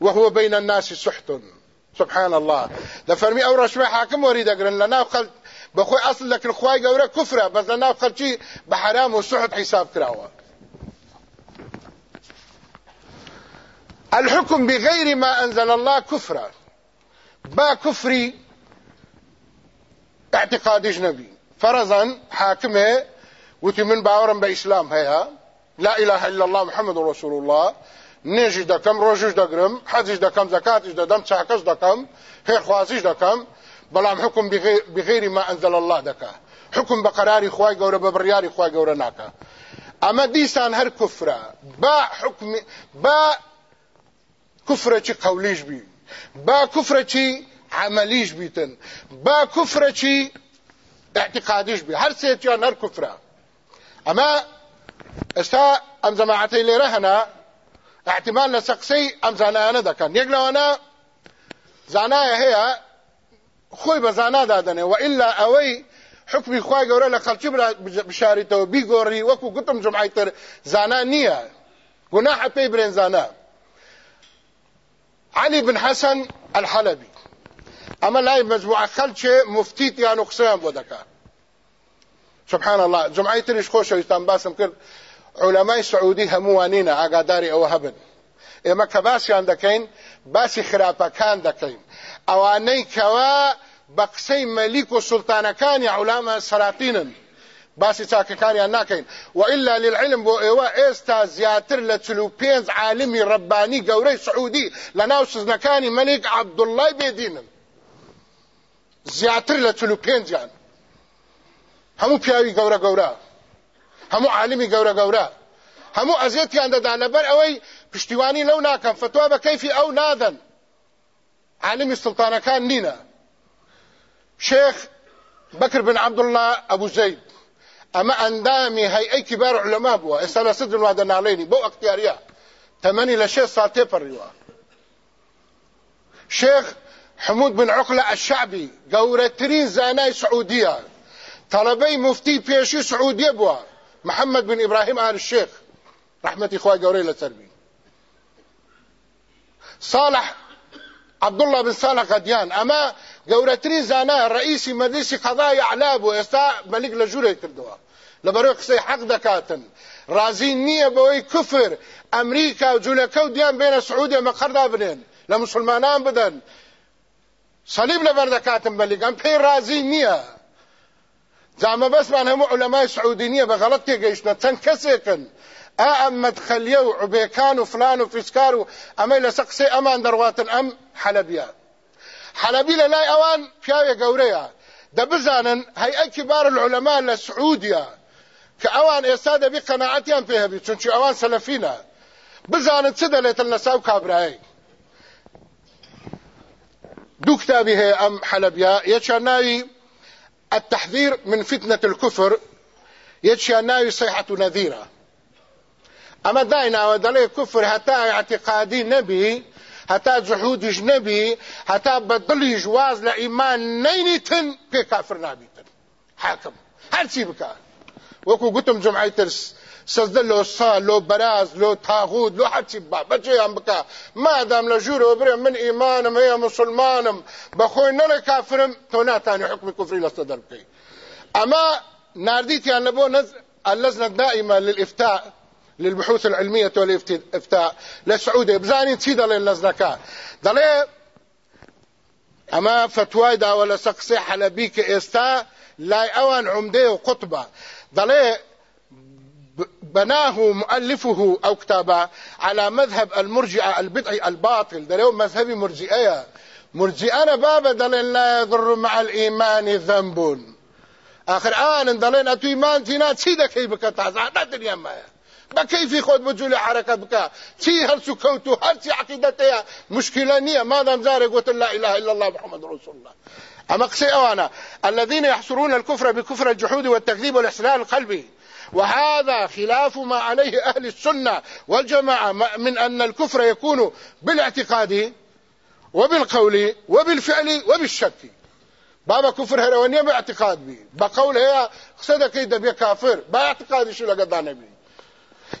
وهو بين الناس سحت. سبحان الله. ده أو رشوة حاكم وريد أقرن. لنا خل بخوي أصل لكن خوي قوله كفره بس لنا خلچي بحرام وسحت حساب كراوة. الحكم بغير ما أنزل الله كفرا. با كفري اعتقادیش نبی فرضا حاکمه وتی من باورم به اسلام هيا لا إله إلا الله محمد رسول الله. نێژی دەکەم ڕۆژش دەگرم حەجیش دەکەم زەکاتیش دەدەم چاکەش دەکەم خێرخوازیش دەکەم بەڵام حکم بغیری ما ئەنزل الله دەکا حکم بە قەراری خوای گەورە بە بڕیاری خوای گەورە ناکە ئەمە دیسان هەر کوفرە با کوفرەکی قەولیش بی با کوفرەکی عملیش بیتن با کوفرەکی اعتقادیش بی هەر سێتیان هەر کوفرە ئەمە ئێستا ئەم جەماعەتەی لێرە هەنا احتمال لسقسي ام زانایانه دکن یەک لەوانە زانایە هەیە خۆی بە زانا دادنێ و ئللا ئەوەی حکمی خوای گەورە لە خەڵکی بشاریتەوە بیگۆڕی وەکو گوتم جمعیتر زانا نییە گوناح پێی برێن زانا. علي بن حسن الحلبي. أما لا مجموعة خلچه مفتیتیان و قسەیان بۆ دەکات سبحان الله جمعی تریش خۆشەویستان باسم کرد علمای سعودی هەمووانینە ئاگاداری ئەوە هەبن ئێمە کە باسییان دەکەین باسی خراپەکان دەکەین ئەوانەی کەوا بە قسەی مەلیک و سولتانەکانی عولامە سەراتینن. باسی چاکەکانیان ناکەین. وإلا للعلم بۆ ئێوە ئێستا زیاتر لە چلو پێنج عالمی ڕبانی گەورەی سعودی لە ناو سزنەکانی مەلیک عەبدوڵڵای بێدینن زیاتر لە چلو پێنجیان. هەموو پیاوی گەورە گەورە. هەموو عالمی گەورە گەورە. هەموو ئەزیێتیان دەدا لەبەر ئەوەی پشتیوانی لەو ناکەم فتوا بە کەیفی ئەو نادەن. عالمی سلطانەکان نینە. شێخ بەکر بن عەبدوڵڵا ئەبوو زەید ئەمە ئەندامی هەیئەی کیبار علەما بووە ئێستا لە سدر وادە ناڵێنی بۆ ئەختیاریە تەمەنی لە شێ ساڵ شێخ حمود بن عقلة الشعبي گەورەترین زانای سعودیە طلبەی مفتی پێشی سعودیە بووە محمد بن إبراهيم آل الشيخ. رحمتي خواه قوري لسربي صالح قورتري زانا رئيسي مجلس قضايا اعلاب ويستا ملك لجوري كردوا لبرو قصي حق دكاتن. رازين نية بوي كفر. أمريكا وجولكو ديان بين سعودية مقردا بنين لمسلمانان بدن. صليب لبر دكاتن ملك. أم بين رازين نية. زعما بس من هم علماء سعودينية بغلط تيجيشنا تن كسيكن أم مدخلية وعبيكان وفلان وفسكار أما إلى سقسي أمان درواتن أم حلبيا لا أوان فيا قوريا دبزانا هي كبار العلماء لسعوديا كأوان إسادة بقناعتهم فيها بي چونچه أوان سلفينا. بزانن سدلت النساو كابراي؟ دو كتابي هي أم حلبيا يتشاناي التحذير من فتنة الكفر. يتشى ناوي صيحة نذيرة. أما داينا ودلي كفر حتى اعتقادي نبي حتى جحود نبي حتى بدل جواز لإيمان نينتن في كافر نابيتن. حاكم. هل سيبك وكو قلتم جمعي ترس سەزدە لۆ سا لۆ بەراز لۆ تاغود لۆ حەچی با بەجێیان بکە مادام لە ژوورەوە برێ من ئیمانم هەیە مسلمانم. بەخۆی نەڵێ کافرم تۆ ناتانی حکمی کوفری لەستە دەربکەی ئەمە ناردیتیان لەبۆ اللجنة الدائمة للإفتاء. للبحوث العلمية والإفتاء. للسعودية بزانين تي دلين لزنكا دلي أما فتواي دا ولا سقسي حلبي كإستا لا أوان عمدي وقطبة. دلي بناه مؤلفه أو كتابه على مذهب المرجئة البدعي الباطل. اليوم مذهبي مرجئية. مرجئنا بابا دلين لا يضر مع الإيمان ذنب. آخر آن دلين أتو إيمان تينا سيدا كي بك تعزع لا دنيا ما بكيفي خود بجولي حركة بك تي هرسو كوتو هرسي عقيدتها مشكلة نية ماذا مزاري قلت لا إله إلا الله محمد رسول الله. أما قسي أوانا الذين يحصرون الكفر بكفر الجحود والتكذيب والإحسلال القلبي وهذا خلاف ما عليه أهل السنة والجماعة من أن الكفر يكون بالاعتقاد وبالقول وبالفعل وبالشك. بابا كفر هروانية باعتقاد بي. بقول هي قصدك يدى بي كافر باعتقاد شو لقدانا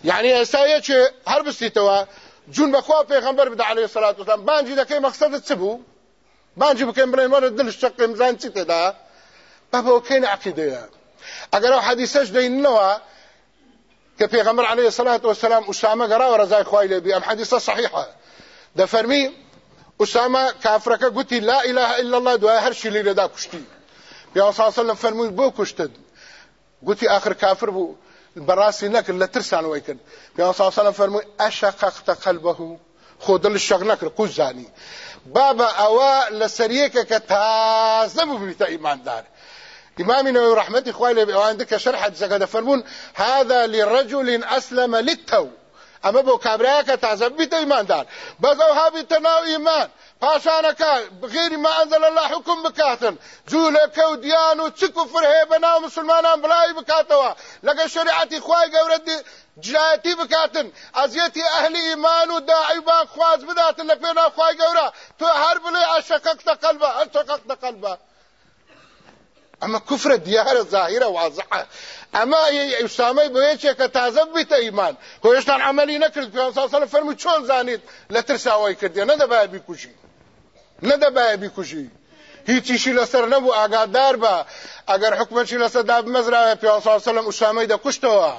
بي يعني اسايا هر بستيتوا جون بخوا پیغمبر بدا عليه الصلاة والسلام بانجي دا كي مقصد تسبو بانجي بكين بلين ورد دل الشق مزان تيتا دا بابا وكين عقيدة اگر أو حدیثش دیننەوە کە پێغەمبەر عليه الصلاة والسلام ئوسامە گەڕاوە ڕزای خوای لێبی ئەم حدیثە صحیحە دەفەرمی ئوسامە کافرەکە گوتی لا اله الا الله دوای هەر شی لێدا کوشتی پێ ساسەلم فەرمووی بۆ کوشتت گوتی آخر کافر بوو بەڕاستی نەکرد لە ترسانەوەی کرد پێ ساسەلم فەرمووی ئەشەقەقتە قەلبەه خۆ دڵ شەق نەکرد قوش زانی بابا ئەوە لە سەریەکە کە تازە ببیتە ئیماندار إمام نووي رحمتي خوالي عندك شرح زكاة فرمون هذا لرجل أسلم للتو. أما بو كابراك تعزب إيمان دار. بزو هابي تناو إيمان پاشانەکە بغێری ما ئەنزل الله حکم بکاتن. جوو لە کەوتیان و چ کوفر هەیە بە ناو مسلمانان بڵاوی بکاتەوە لەگە شریعەتی خوای گەورە جایەتی بکاتن. ئەزیەتی ئەهلی ئیمان و داعیبان خواز بداتن. لە پێنا خوای گەورە تۆ هەر بڵێ ئەشەکەکتە قەلبە ئەشەکەکتە قەلبە اما كفر دیارە ظاهرە واضحە. اما ئوسامەی بۆ یەکێکە تازە بیتە ئیمان کۆ هێشتان عملی نەکرد پێ ساڵ فەرمو چۆن زانیت لە ترساوای کردێ نەدەبایە بیکوژی. نەدەبایە بیکوژی. هیچیشی لەسەر نەبوو ئاگادار بە. ئەگەر حکومەتی لەسەر دابمەزراوە پێ ساڵ ئوسامەی دەکوشتەوە.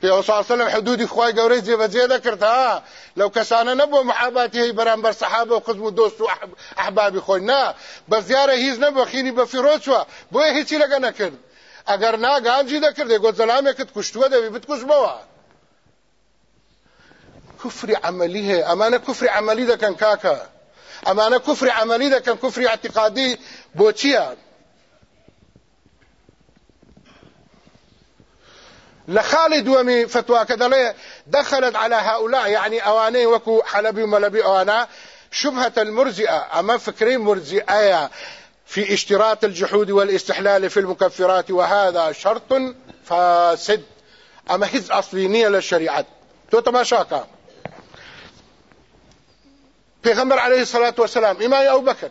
پیغمبر صلی الله حدود خوای گورای زیب زیاده کرد ها؟ لو کسانه نبو محاباته برانبر صحابه و خزم و دوست و احبابی خو نه بزیاره هیز نبو خینی به فیروچوا بو هیڅ لګ نه کړ اگر نه گانجی ده کړ دغه زلامه کټ کوشتوه ده بیت کوش بوا كفر عمليه امانه كفر عملي ده كان كاكا امانه كفر عملي ده كان كفر اعتقادي بوچیا لخالي دومي فتوى كذا دخلت على هؤلاء يعني أواني وكو حلبي وملبي أوانا. شبهة المرزئة أما فكرين مرزئة في اشتراط الجحود والاستحلال في المكفرات وهذا شرط فاسد. أما هز اصلينية للشريعة. تو تماشاكا. پیغمبر عليه الصلاة والسلام امام ابو بكر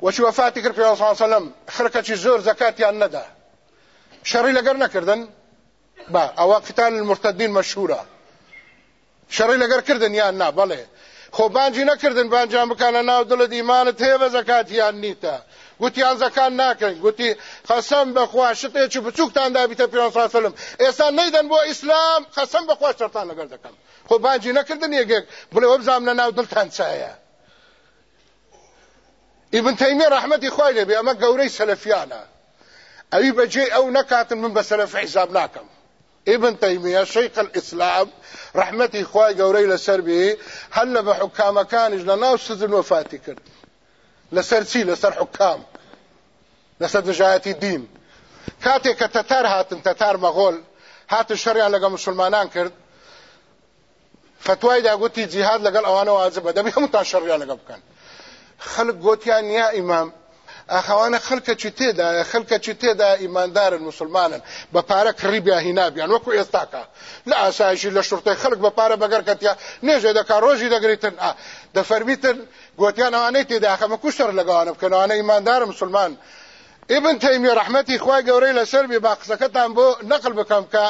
وشو وفاتك في صلى الله عليه وسلم خركة زور زكاة الندى شري لقرنا كردن با ئەوە قتال المرتدین مەشهورە. شەڕی لەگەر کردن یان نا بەڵێ. خۆ بانجی نەکردن بانجان بکانە ناو دڵت ئیمانت هەیە بە زەکاتیان نیتە. گوتیان زەکان ناکەین گوتی قەسەم بەخوا شتێکی بچووکتان دابیتە پێ سلم ئێستا نەیدەن بۆ ئیسلام قەسەم بەخوا شەرتان لەگەر دەکەم خۆ بانجی نەکردن یەکێک بڵێ وەبزام لە ناو دڵتان چایە. ابن تەیمیە ڕەحمەتی خوای لێبێ ئەمە گەورەی سەلەفیانە ئەوی بەجێ ئەو نەکاتن من بە سەلەف حیساب ناکەم. ابن تيمية شيخ الإسلام رحمتي خواي قوري لسر به هل بحكام كانج لناو سزن وفاتي كرد لسر سي لسر حكام. لسر دجايتي دين كاتي كتتار هاتن تتار مغول. هات الشريعة لقى مسلمانان كرد. فتواي دا قلتي جهاد لقى الأوانو واجبة. دبي همتان شريعة لقى بكان. خلق قوتيان يا إمام ئاخەوانە خەلکەی تێدا خەلکەی تێدا ئیماندارن مسلمانن بە پارە کڕی بیا هینابیان وەکو ئێستاکە لە ئاسایشی لە شورتەی خەلک بە پارە بەگەرکەتیا نێژێ دەکا ڕۆژی دەگریتن دەفەرمیتن گوتیان ئەوانەی تێدا خەمە کوشتەر لەگەوانە بکەنەوانە ئیماندارە مسلمان. ابن تيمية رحمتي خوای گەورەی لەسەر بێ با قسەکەتان بۆ نەقل بکەم کە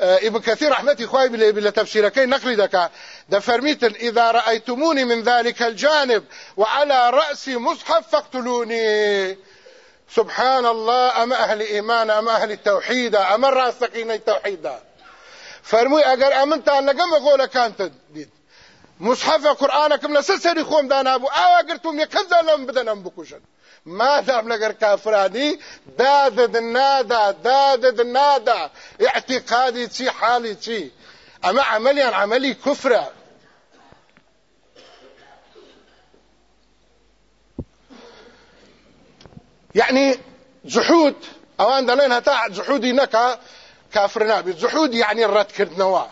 ابن كثير رحمتي بلي بلا تفسيركي نقلي دكا دفرميتن إذا رأيتموني من ذلك الجانب وعلى راسي مصحف فاقتلوني. سبحان الله اما أهل إيمان اما أهل التوحيد اما الراسخين التوحيد. فرموي اگر امنتان لقم غوله كانت ديد. مصحف قرآنكم لسسري خوم دانا أبو أو اگرتم يكذا لم بدنم بكوشن. مادام لەگەر کافرانی دادد نادا دادد نادا اعتقادی چی حالی چی ئەمە عملیان عملی کوفرە يعني جحود اوان دلين هتا جحودي نكا كافر نابي. جحود يعني الرد كردنوا.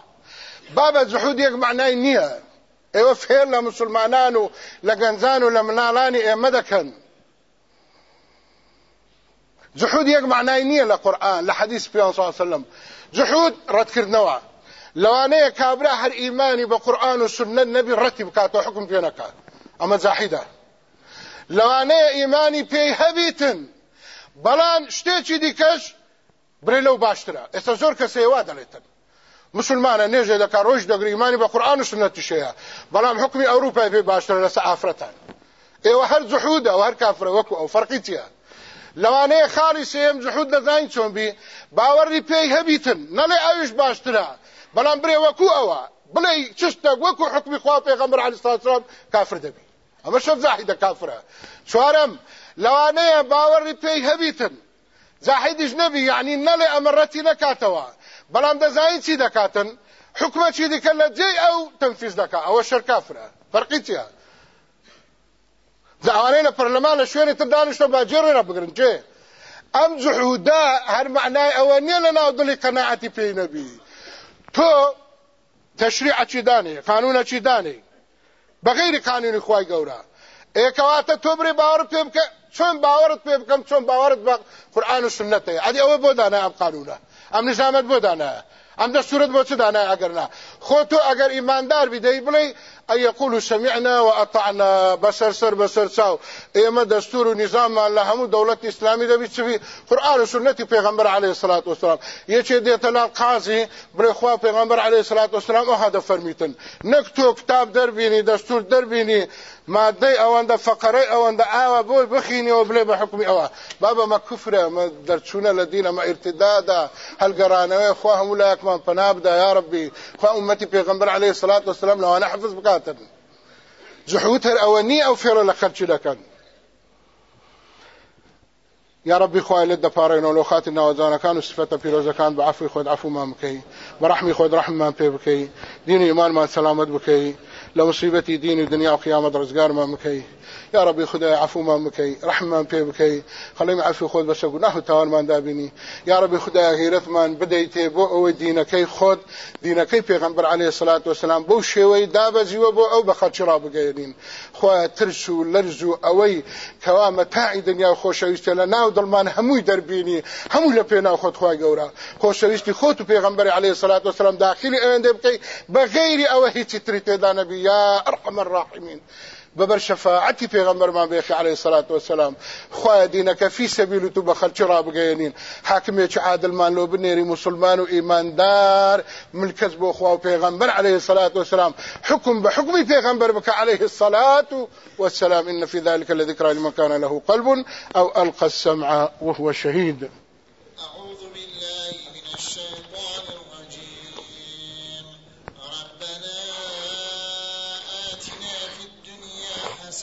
بابا جحود يك معناه نية. إيوه فين لمسلمانان لغنزان ولمنالاني إيه مدكن. جحود معنای نییە لە قورآن لە حەدیث پێ صلی وسلم. جحود ڕەتکردنەوە لەوانەیە کابرا هەر ئیمانی بە قورآن و سنت نەبی ڕەتی بکاتەوە حکم پێ نەکات ئەمە جاحیدە لەوانەیە ئیمانی پێی هەبیتن بەڵام شتێکی دیکەش برێ لەو باشترە ئێستا زۆر کەسەیەوا دەڵێتن مسلمانە نێژێ دەکات ڕۆژ دەگری ئیمانی بە قورآن و سنەتیشەیە بەڵام حکمی ئەوروپای پێ باشترە لەسەر ئافرەتان ئێوە هەر جحودە و هەر کافرە وەکو ئەو فەرقی چیە لەوانەیە خاڵی سێم جحود دەزانین چۆن بی باوەڕی پێی هەبیتن نەڵێ ئەویش باشترە. بەڵام برێ وەکو ئەوە بڵێ چشتە وەکو حکمی خوا پێغەمبەر علیه السلام کافر دەبی. ئەمە شەف زاهیدە کافرە. چوارەم لەوانەیە باوەڕی پێی هەبیتن. زاحیدیش نەبی یعنی نەڵێ ئەمەڕەتی نەکاتەوە. بەڵام دەزایی چی دەکاتن؟ حکومە چی دیکە لە جێ ئەو تەنفیز دەکات ئەوە شەرکافرە فەرقی چیە؟ زعوانەی لە پەرلەمان لە شوێنی تر دانیشتە باجێڕێرە بگرن جێ. ئەم جحودا هەر معنای ئەوە نییە لە ناو دڵی قەناعەتی پێی نەبی. تۆ تشریعەکی دانێ؟ قانونەکی دانێ؟ بەغیری قانونی خی گەورە. ئێکەواتە تۆ برێ باوەڕ پێ بکە چۆن باوەڕت پێ بکەم چۆن باوەڕت بە قورآن و سنەتەیە ئەدی ئەوە بۆ دانای ئەم قانونە. ئەم نظامەت بۆ دانایە. ئەم دەستورت بۆ چ دانای ئەگەرنا خۆ تۆ ئەگەر ئیماندار بیدەی بڵێ أن يقولوا سمعنا وأطعنا بسر سر بسر ساو إما دستور نظام الله هم دولة إسلامي ده بيتسفي قرآن وسنة پیغمبر عليه الصلاة والسلام يچه دي تلال قاضي برخوا پیغمبر عليه الصلاة والسلام هذا فرميتن نكتو كتاب در بيني دستور در بيني ماده اوانده فقره اوانده آوا بول بخيني وبلي بحكمي اوا بابا ما كفره ما درچونه لدينا ما ارتدادا هل قرانوي خواهم ولا يكمن فنابدا يا ربي خوا امتي پیغمبر عليه الصلاة والسلام لو أنا حفظ بك هاتن جحوت هر اوانی أو فێرە لە خەرچی دەکەن یا ربی خوای لێت دەپارڕێنەوە لە خاتی ناوەجانەکان و سفەتە پیرۆزەکان بە عفوی خۆت عفومان بکەی بە ڕحمی خۆت ڕحممان پێ بکەی دین و ایمانمان سەلامت بکەی لە مصیبەتی دین و دنیا و قیامەت ڕزگارمان بکەی يا ربي خدای عفو ما مكي رحمة پێ بکەی خەڵیم عفو خۆت بەسە گوناه و تاوانمان دابینی یا ربی خدای غیرەتمان بدەیتێ بۆ ئەوەی دینەکەی خۆت دینەکەی پێغمبەر عليه الصلاة والسلام بۆ شێوەی دابەزیوە بۆ ئەو بە خەرچی ڕابگەێنین خۆ ترس و لەرز و ئەوەی کەوا مەتاعی دنیا خۆشەویستە لە ناو دڵمان هەمووی دەربینی هەموو لە پێناو خۆت خوای گەورە. خۆشەویستی خۆت و پێغمبەر عليه الصلاة والسلام داخلی ئەوێندە بکەی بەغیری ئەوە هیچی تری تێدا نەبی یا ئەرحم الراحمین ببر شفاعتي پیغمبر ما بيخي عليه الصلاة والسلام. خواه دينك في سبيل تو بخلچ را بگينين حاكم چ عادل مان لو بنيري مسلمان و إيمان دار. ملکز بو خواه پیغمبر عليه الصلاة والسلام. حكم بحكم پیغمبر بك عليه الصلاة والسلام. إن في ذلك لذكرى لمن كان له قلب أو ألقى السمع وهو شهيد.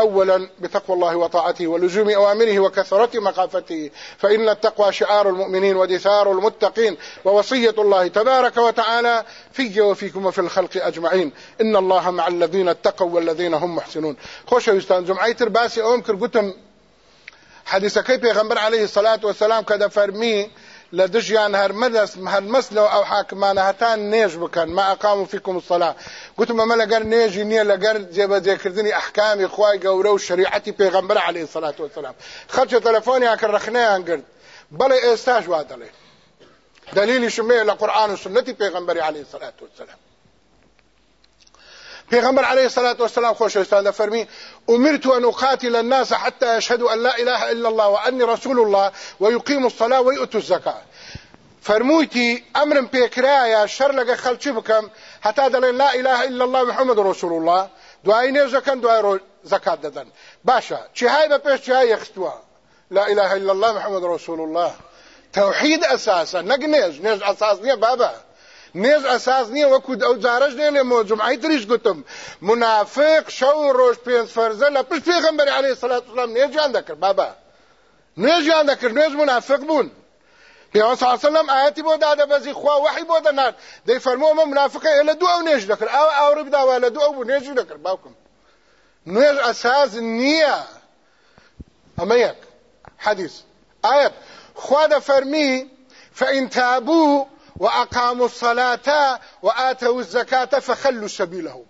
أولا بتقوى الله وطاعته ولزوم أوامره وكثرة مخافته. فإن التقوى شعار المؤمنين ودثار المتقين ووصية الله تبارك وتعالى في وفيكم وفي الخلق أجمعين. إن الله مع الذين اتقوا والذين هم محسنون. خوش ويستان جمعي ترباسي أوم كرقتم حديث كيف يغنبر عليه الصلاة والسلام كذا فرمي لە دژیان هەرمەدەست هەرمەسلەوە ئەو حاکمانە هەتان نێژ بکەن. ما ئەقام و فیکم سەلا گوتم ئەمە لەگەر نێژی نییە لەگەر جێبەجێکردنی ئەحکامی خوای گەورە و شریعەتی پێغەمبەر عليه سەلات وسلام خەرچە تەلەفۆنیان کە ڕخنەیان کرد بەڵێ ئێستاش وا دەڵێ. دلیلی شمەیە لە قورآن و سنەتی پێغەمبەری عليه سەلات وسلام پیغمبر عليه الصلاة والسلام خوش أستاذ فرمي أمرت أن أقاتل الناس حتى يشهدوا أن لا إله إلا الله وأني رسول الله ويقيموا الصلاة ويؤتوا الزكاة. فرمويتي أمر بيكرايا شر لك خلچي بكم حتى دلين لا إله إلا الله محمد رسول الله دعاي نيزا كان دعاي زكاة ددن باشا چهاي بپیش چهاي يخستوا لا إله إلا الله محمد رسول الله. أساسا نق نيز نيز أساس نية بابا. نێز ئەساس نییە وەکو ئەو جارەش نێنێ مۆجمعی تریش گوتم منافق شەو ڕۆژ پێنج فەرزە لە پشت پێغەمبەری عەلەیهی سەلات وسلام نێژیان دەکرد بابا نێژیان دەکرد نێژ منافق بوون پیامبر صلی الله علیه و سلم آیاتی بۆ دادەبەزی خوا وحی بۆ دەنات دەی فەرمووە مە منافقە لە دوو ئەو نێژ دەکرد ئەو ئاوڕ بداوە لە دوو ئەو بوو نێژی دەکرد باوکم نێژ ئەساس نییە ئەمە یەک حەدیث ئاەت خوا دەفەرمی فإن تابوا وأقاموا الصلاة وآتوا الزكاة فخلوا سبيلهم.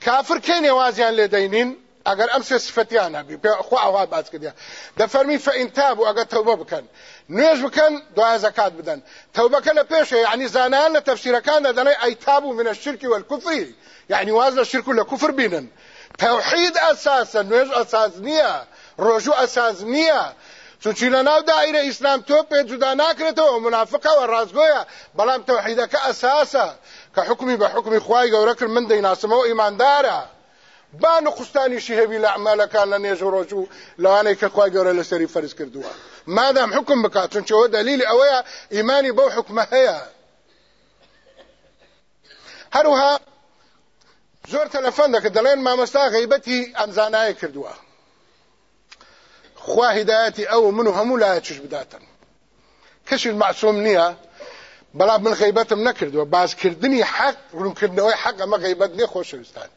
كافر كين يوازيان لدينين؟ ئەم سێ سفتیان هەبی خوا ئەوها باز کردیا دەفەرمی فەئینتاب و ئەگەر تەوبە بکەن نوێژ بکەن دوای زەکات بدەن تەوبەکە لە پێشە یعنی زانان لە تەفسیرەکاندا دەڵێ ئەیتاب و منە شرکی والکوفری یعنی واز لە شرک و لە کوفر بینن توحید ئەساسە نوێژ ئەساس نییە ڕۆژوو ئەساس نییە چونچی لە ناو دائرە ئیسلام تۆ پێ جودا ناکرێتەوە منافقەوە ڕازگۆیە. بەڵام تەوحیدەکە ئەساسە کە حکمی بە حکمی خوای گەورە کرد من دەیناسمەوە ئیماندارە. با نخستانیشی هەبی لە ئەعمالەکان لە نێژ و ڕۆژ و لەوانەیە کە خوای گەورە لەسەری فەرز کردووە. مادام حکم بکات چونچەوە دلیلی ئەوەیە ئیمانی بەو حکمە هەیە. هەروها زۆر تەلەفۆن دەکە دەڵێن مامۆستا غیبەتی ئەمزانایە کردووە. خوا هدایەتی ئەو من و هەموو لایە چش بداتن. کەشی معسوم نییە بەڵام من غیبەتم نەکردووە بازکردنی حەق ڕوونکردنەوەی حەق ئەمە غیبەت نێ خۆشەویستان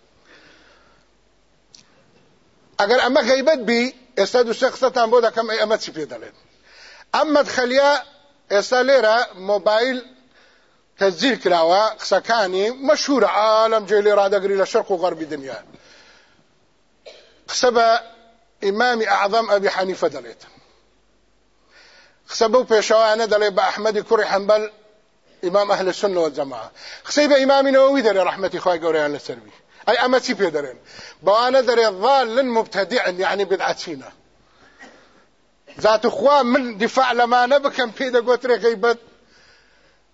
ئەگەر ئەمە غیبەت بی ئێستا دووسێ قسەتان بۆ دەکەم ئەی ئەمە چی پێ دەڵێن ئەم مەدخەلیە ئێستا لێرە مۆبایل تەزیر کراوە قسەکانی مەشهورە عالم جێ لێ ڕادەگری لە شەرق و حەنیفە دەڵێت قسە بەو پێشەوانە دەڵێ بە ئەحمەدی کوڕی حەنبەل ئیمام ئەهل السنة والجماعة. قسەی بە ئیمامی نەوەوی دەرێ ڕەحمەتی خوای گەورەیان لەسەروی ئەی ئەمە چی پێ دەرێن بەوانە دەرێ ضال مبتدع يعني بدعتينا ذات خوا من دفاع لەمانە بکەم پێ دەگوترێ غیبەت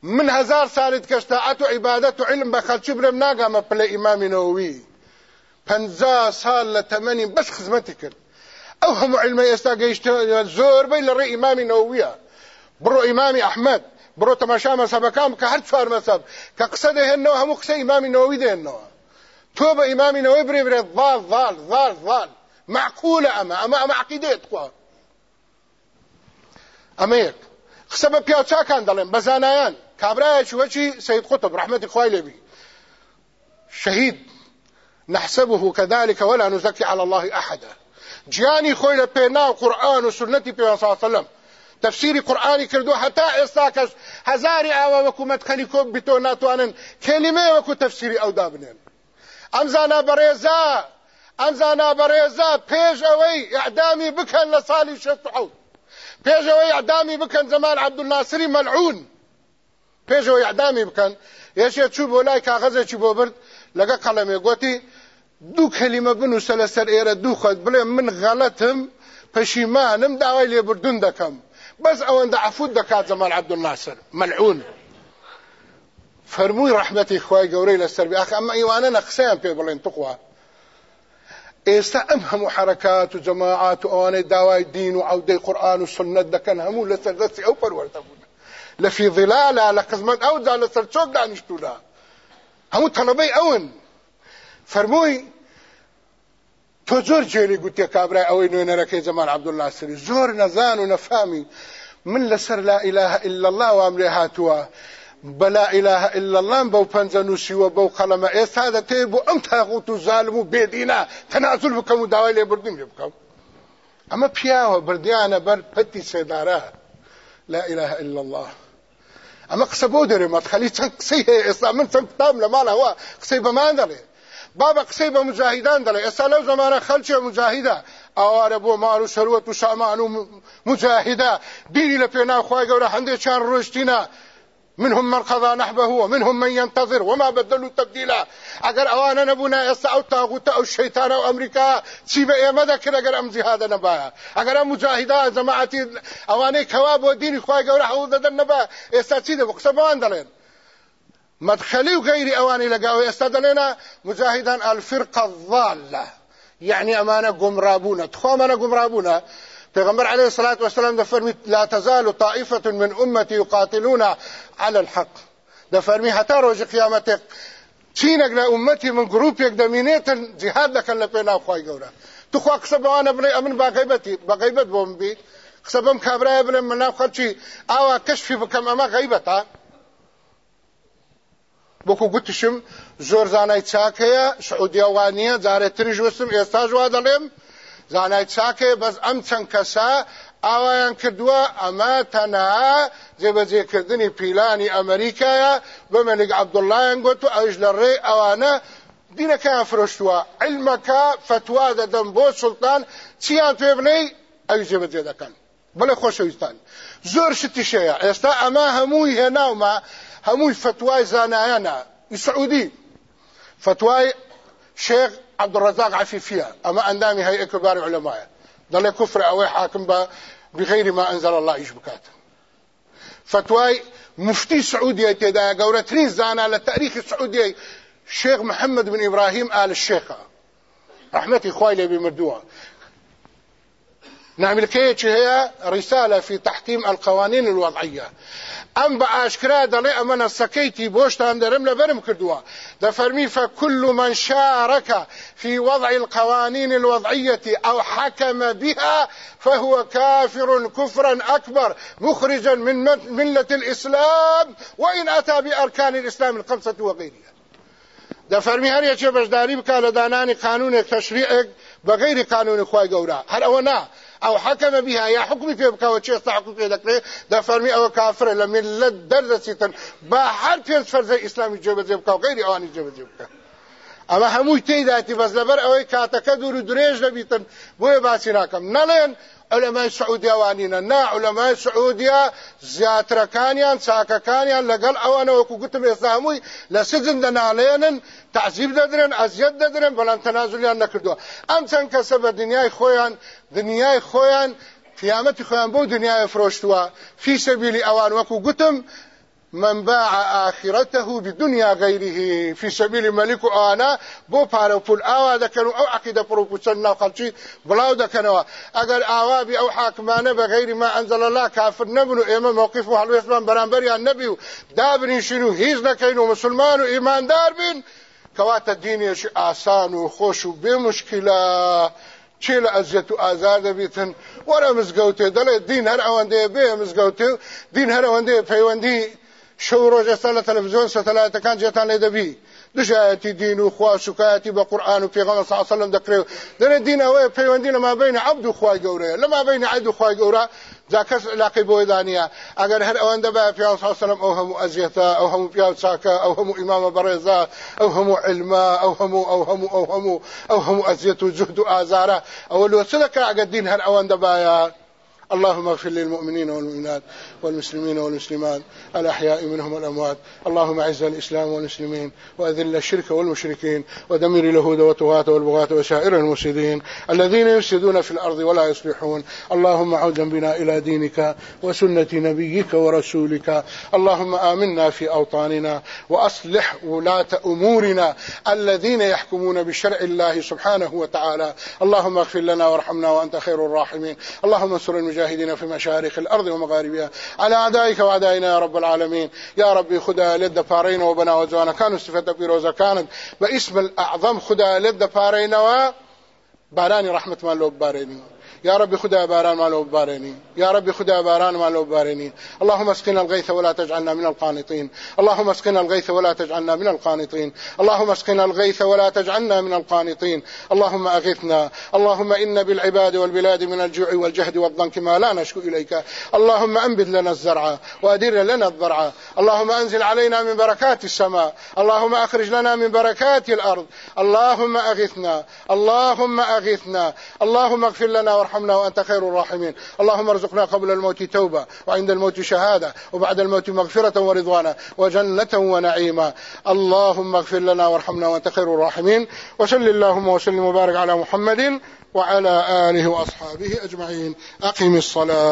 من هزار و عیبادەت و علم برم ناگامە پلە ئیمامی نەوەوی پەنجا ساڵ لە تەمەنی بەس خزمەتی کرد ئەو هەموو علمە ئێستا گەیشتە زۆربەی لە ڕێ ئیمامی نەوەویە بڕۆ ئیمامی ئەحمەد بڕۆ تەماشا مەسەبەکان کە هەر چوار مەسەب کە قسە دەهێنەوە هەموو قسە ئیمامی نەوەوی دێنەوە تۆ بە ئیمامی نەوەی برێ برێت ضال ضال ضال ضال. معقولە ئەمە ئەمە ئەمە عقیدێت خوا ئەمە یەک قسە بە پیاچاکان دەڵێن بە زانایان کابرایەکی وەچی سید قطب رحمەتی خوای لێبی شهید نحسبه كذلك ولا نزكي على الله أحدا. جیانی خۆی لە پێناو قورآن و سنەتی پێ سلم تفسیری قورآانی کردو هەتا ئێستا کەس هەزاری ئاوا وەکو مەدخەلی کۆ بتۆ ناتوانن کلمێ وەکو تفسیری ئەودا بنێن. ئەم زانا بەڕێزا ئەم زانا بەڕێزا پێش ئەوەی ئەعدامی بکەن لە ساڵی شەست حەوت پێش ئەوەی ئەعدامی بکەن زەمان عەبدولناسری مەلعون. پێش ئەوەی ئەعدامی بکەن. یەشێ چوو بۆ لای کاغەزێکی بۆ برد لەگە قەڵەمێ گوتی دوو کەلیمە بنووسە لەسەر ئێرە دوو خۆت بڵێ من غەڵەتم پەشیمانم داوای لێبوردون دەکەم بەس ئەوەندە عەفوت دەکات زەمان عەبدولناسر مەلعون فەرمووی ڕەحمەتی خوای گەورەی لەسەر بی. ئاخ ئەمە ئیوانە نەقسەیان پێ بڵێن تخوا ئێستا ئەم هەموو حرکات و جەماعات و ئەوانەی داوای دین و عەودەی قورآن و سنت دەکەن هەموو لەسەر دەستی ئەو پەروەردە بوون لە فی ظلالا لە قزمەت ئەودا لەسەر چۆک دانیشتودا هەموو تەڵەبەی ئەون فەرمووی تۆ زۆر جێری گوتێ کابرای ئەوەی نوێنەرەکەی زەمان عەبدولناسری زۆر نەزان و نەفامی. من لەسەر لا إله إلا الله وام لێ هاتووە. بلا إله إلا الله بو پنځنوسی و بو قلمه ایسا د ته بو ام تاغوت ظالم بيدینا تنازل وکم داوی له بردیم وکم اما پیاوه بردیانه بر پتی سیداره لا إله إلا الله. اما قصبو درې مدخلي څنګه صحیح اسلام من څنګه تام لماله هو قصي بمان دله بابا قصي به مجاهدان دله اسلام زمانه خلچ مجاهده. اواره بو مال و ثروت و سامان مجاهده. دینی له پینا خوای ګوره هندې چار روشتینه. منهم من قضى نحبه ومنهم من ينتظر وما بدلوا تبديلا اگر اوانا نبونا اسا أو تاغوت أو الشيطان أو أمريكا چی به ایمه اگر ام جهاد نبا. اگر ام مجاهده جماعتي اواني كواب و دين خواه گوره حوض دن نبا. اسا چی ده مدخلي وغيري أواني لقاوي استدلنا مجاهدان الفرقة الضالة. يعني أمانة قمرابونة. تخوا أمانة قمرابونة. پیغمبر علیه الصلاة والسلام ده فرمی لا تزال طائفة من أمتي يقاتلون على الحق. ده فرمی حتا روز قیامت چینک له امتی من گروپ یک دمینیت جهاد لکن لپینا خوای ګوره تو خو قصه بوان ابن امن با غیبتی با غیبت بوم بی قصه بم کابرا ابن من خلچی أو کشف بکم اما غیبتا بۆکو گوتشم زۆر زانای چاکەیە سعودیاوانیە جارێتریش وستم ئێستا جوا دەڵێم. زانای چاکێ بەس ئەم چەند کەسا ئاوایان کردووە ئەمە تەنها جێبەجێکردنی پیلانی ئەمریکایە. بە مەلک عەبدوڵڵایان گوت و ئەوش لە ڕێ ئەوانە دینەکەیان فرۆشتووە. علمەکە فتوا دەدەم بۆ سلتان چیان پێ بنەی؟ ئەوی جێبەجێ دەکەن. بڵێ خۆشەویستان. زۆر شتی شەیە. ئێستا ئەمە هەمووی هێناومە هەمووی فتوای زانایانە. سعودی. فتوای شێخ عبدالرزاق عفیفیە. ئەمە ئەندامی هەیە کباری علەمایە دەڵێ کوفر ئەوەی حاکم بە بغير ما أنزل الله إيش بكات فتواي مفتي سعودية تدا قورترين زانا للتاريخ السعودي الشيخ محمد بن إبراهيم آل الشيخة رحمتي خوالي بمردوها نعمل كيتش هي رسالة في تحكيم القوانين الوضعية ام با اشکرا دلی امن سکیتی بوشتان درم لبرم کردوا دفرمي فكل من شارك في وضع القوانين الوضعية أو حكم بها فهو كافر كفرا اكبر مخرجا من ملة الإسلام وان اتى باركان الإسلام الخمسة وغيرها دفرمي هر يچه بجداري بكا لداناني قانون تشريع بغير قانون خواهي قورا هر اونا أو حكم بها يا حكم في بك أو حكم في ذكر دا فرمي أو كافر لملت درسيتن با هر پیس فرض اسلامي جوب بك أو غير اواني جوب بك اما هموی تیداتی بس لبر اوی کاتەکە دوور و درێژ دەبیتن بۆیە باسی ناکەم نەڵێن علەمای سعودیاوانینە نا علەمای سعودیا زیاترەکانیان چاکەکانیان لەگەڵ ئەوانە وەکو گوتم ئێستا هەمووی لە سجن دەناڵێنن تعزیب دەدرن ئەزیەت دەدرن بەڵام تەنازولیان نەکردووە ئەم چەند کەسە بە دنیای خۆیان دنیای خۆیان قیامەتی خۆیان بۆ دنیای فرۆشتووە فی سەبیلی ئەوان وەکو گوتم من باع آخرته بدنيا غيره في سبيل ملك آنا بو پارو پول. آوا دکنو أو عقیده پرو پوچن خلچی بلاو دکنو اگر آوا بی أو حاکمانه بغیر ما انزل الله کافر نبنو ایما موقف حلو اسمان برانبری النبی دابرین شنو هیز نکینو مسلمان و ایماندار بین. کوات دینیش آسان و خوش و بی مشکله چی لە ئەزیەت و ئازار دەبیتن؟ وەرە مزگەوتێ دەڵێ دین هەر ئەوەندەیە بێ مزگەوتێ. دین هەر ئەوەندەیە شەو ڕۆژێستا لە تەلەڤزیۆن سەتەلایەتەکان جێتان لێ دەبی دژایەتی دین و خوا شکایەتی بە قورآن و الله علیه و سلم دەکرێت دەرێ دین ئەوەیە پەیوەندی لە مابین عەبد و خوای گەورەیە لە مابین عەبد و خوای گەورە جا کەس علاقەی بۆی دانیە ئەگەر هەر الله علیه و سلم ئەو هەموو ئەزیەتە ئەو هەموو پیاو چاکە ئەو هەموو ئیمامە بەڕێزە ئەو هەموو علما ئەو هەموو ئەو هەموو ئەو هەموو ئەو هەموو ئەزیەت و جهد و ئازارە ئەوە لۆ چ دەکا ئەگەر دین هەر ئەوەندە اللهم اغفر للمؤمنين والمؤمنات والمسلمين والمسلمات الأحياء منهم الأموات اللهم أعز الإسلام والمسلمين وأذل الشرك والمشركين ودمر اليهود والطغاة والبغاة وسائر المفسدين الذين يفسدون في الأرض ولا يصلحون. اللهم عودا بنا إلى دينك وسنة نبيك ورسولك. اللهم آمنا في أوطاننا وأصلح ولاة أمورنا الذين يحكمون بشرع الله سبحانه وتعالى. اللهم اغفر لنا وارحمنا وأنت خير الراحمين. اللهم انصر المجاهدين المجاهدين في مشارق الأرض ومغاربها. على أعدائك وأعدائنا يا رب العالمين. يا ربي خدا لد بارين وبنا وزوانا. كانوا استفدت بروزا كانت باسم الأعظم خدا لد بارين وباراني رحمة ما لو بارين يا رب خدا باران ما لو باريني يا رب خدا باران ما لو باريني اللهم اسقنا الغيث ولا تجعلنا من القانطين. اللهم اسقنا الغيث ولا تجعلنا من القانطين. اللهم اسقنا الغيث ولا تجعلنا من القانطين. اللهم أغثنا. اللهم إن بالعباد والبلاد من الجوع والجهد والضنك ما لا نشكو إليك. اللهم أنبت لنا الزرع وأدر لنا الضرع. اللهم أنزل علينا من بركات السماء. اللهم أخرج لنا من بركات الأرض. اللهم أغثنا. اللهم أغثنا. اللهم اغفر لنا وارحمنا وأنت خير الراحمين. اللهم ارزقنا قبل الموت توبة وعند الموت شهادة وبعد الموت مغفرة ورضوانا وجنة ونعيما. اللهم اغفر لنا وارحمنا وأنت خير الراحمين. وصل اللهم وسلم وبارك على محمد وعلى آله وأصحابه أجمعين. أقم الصلاة.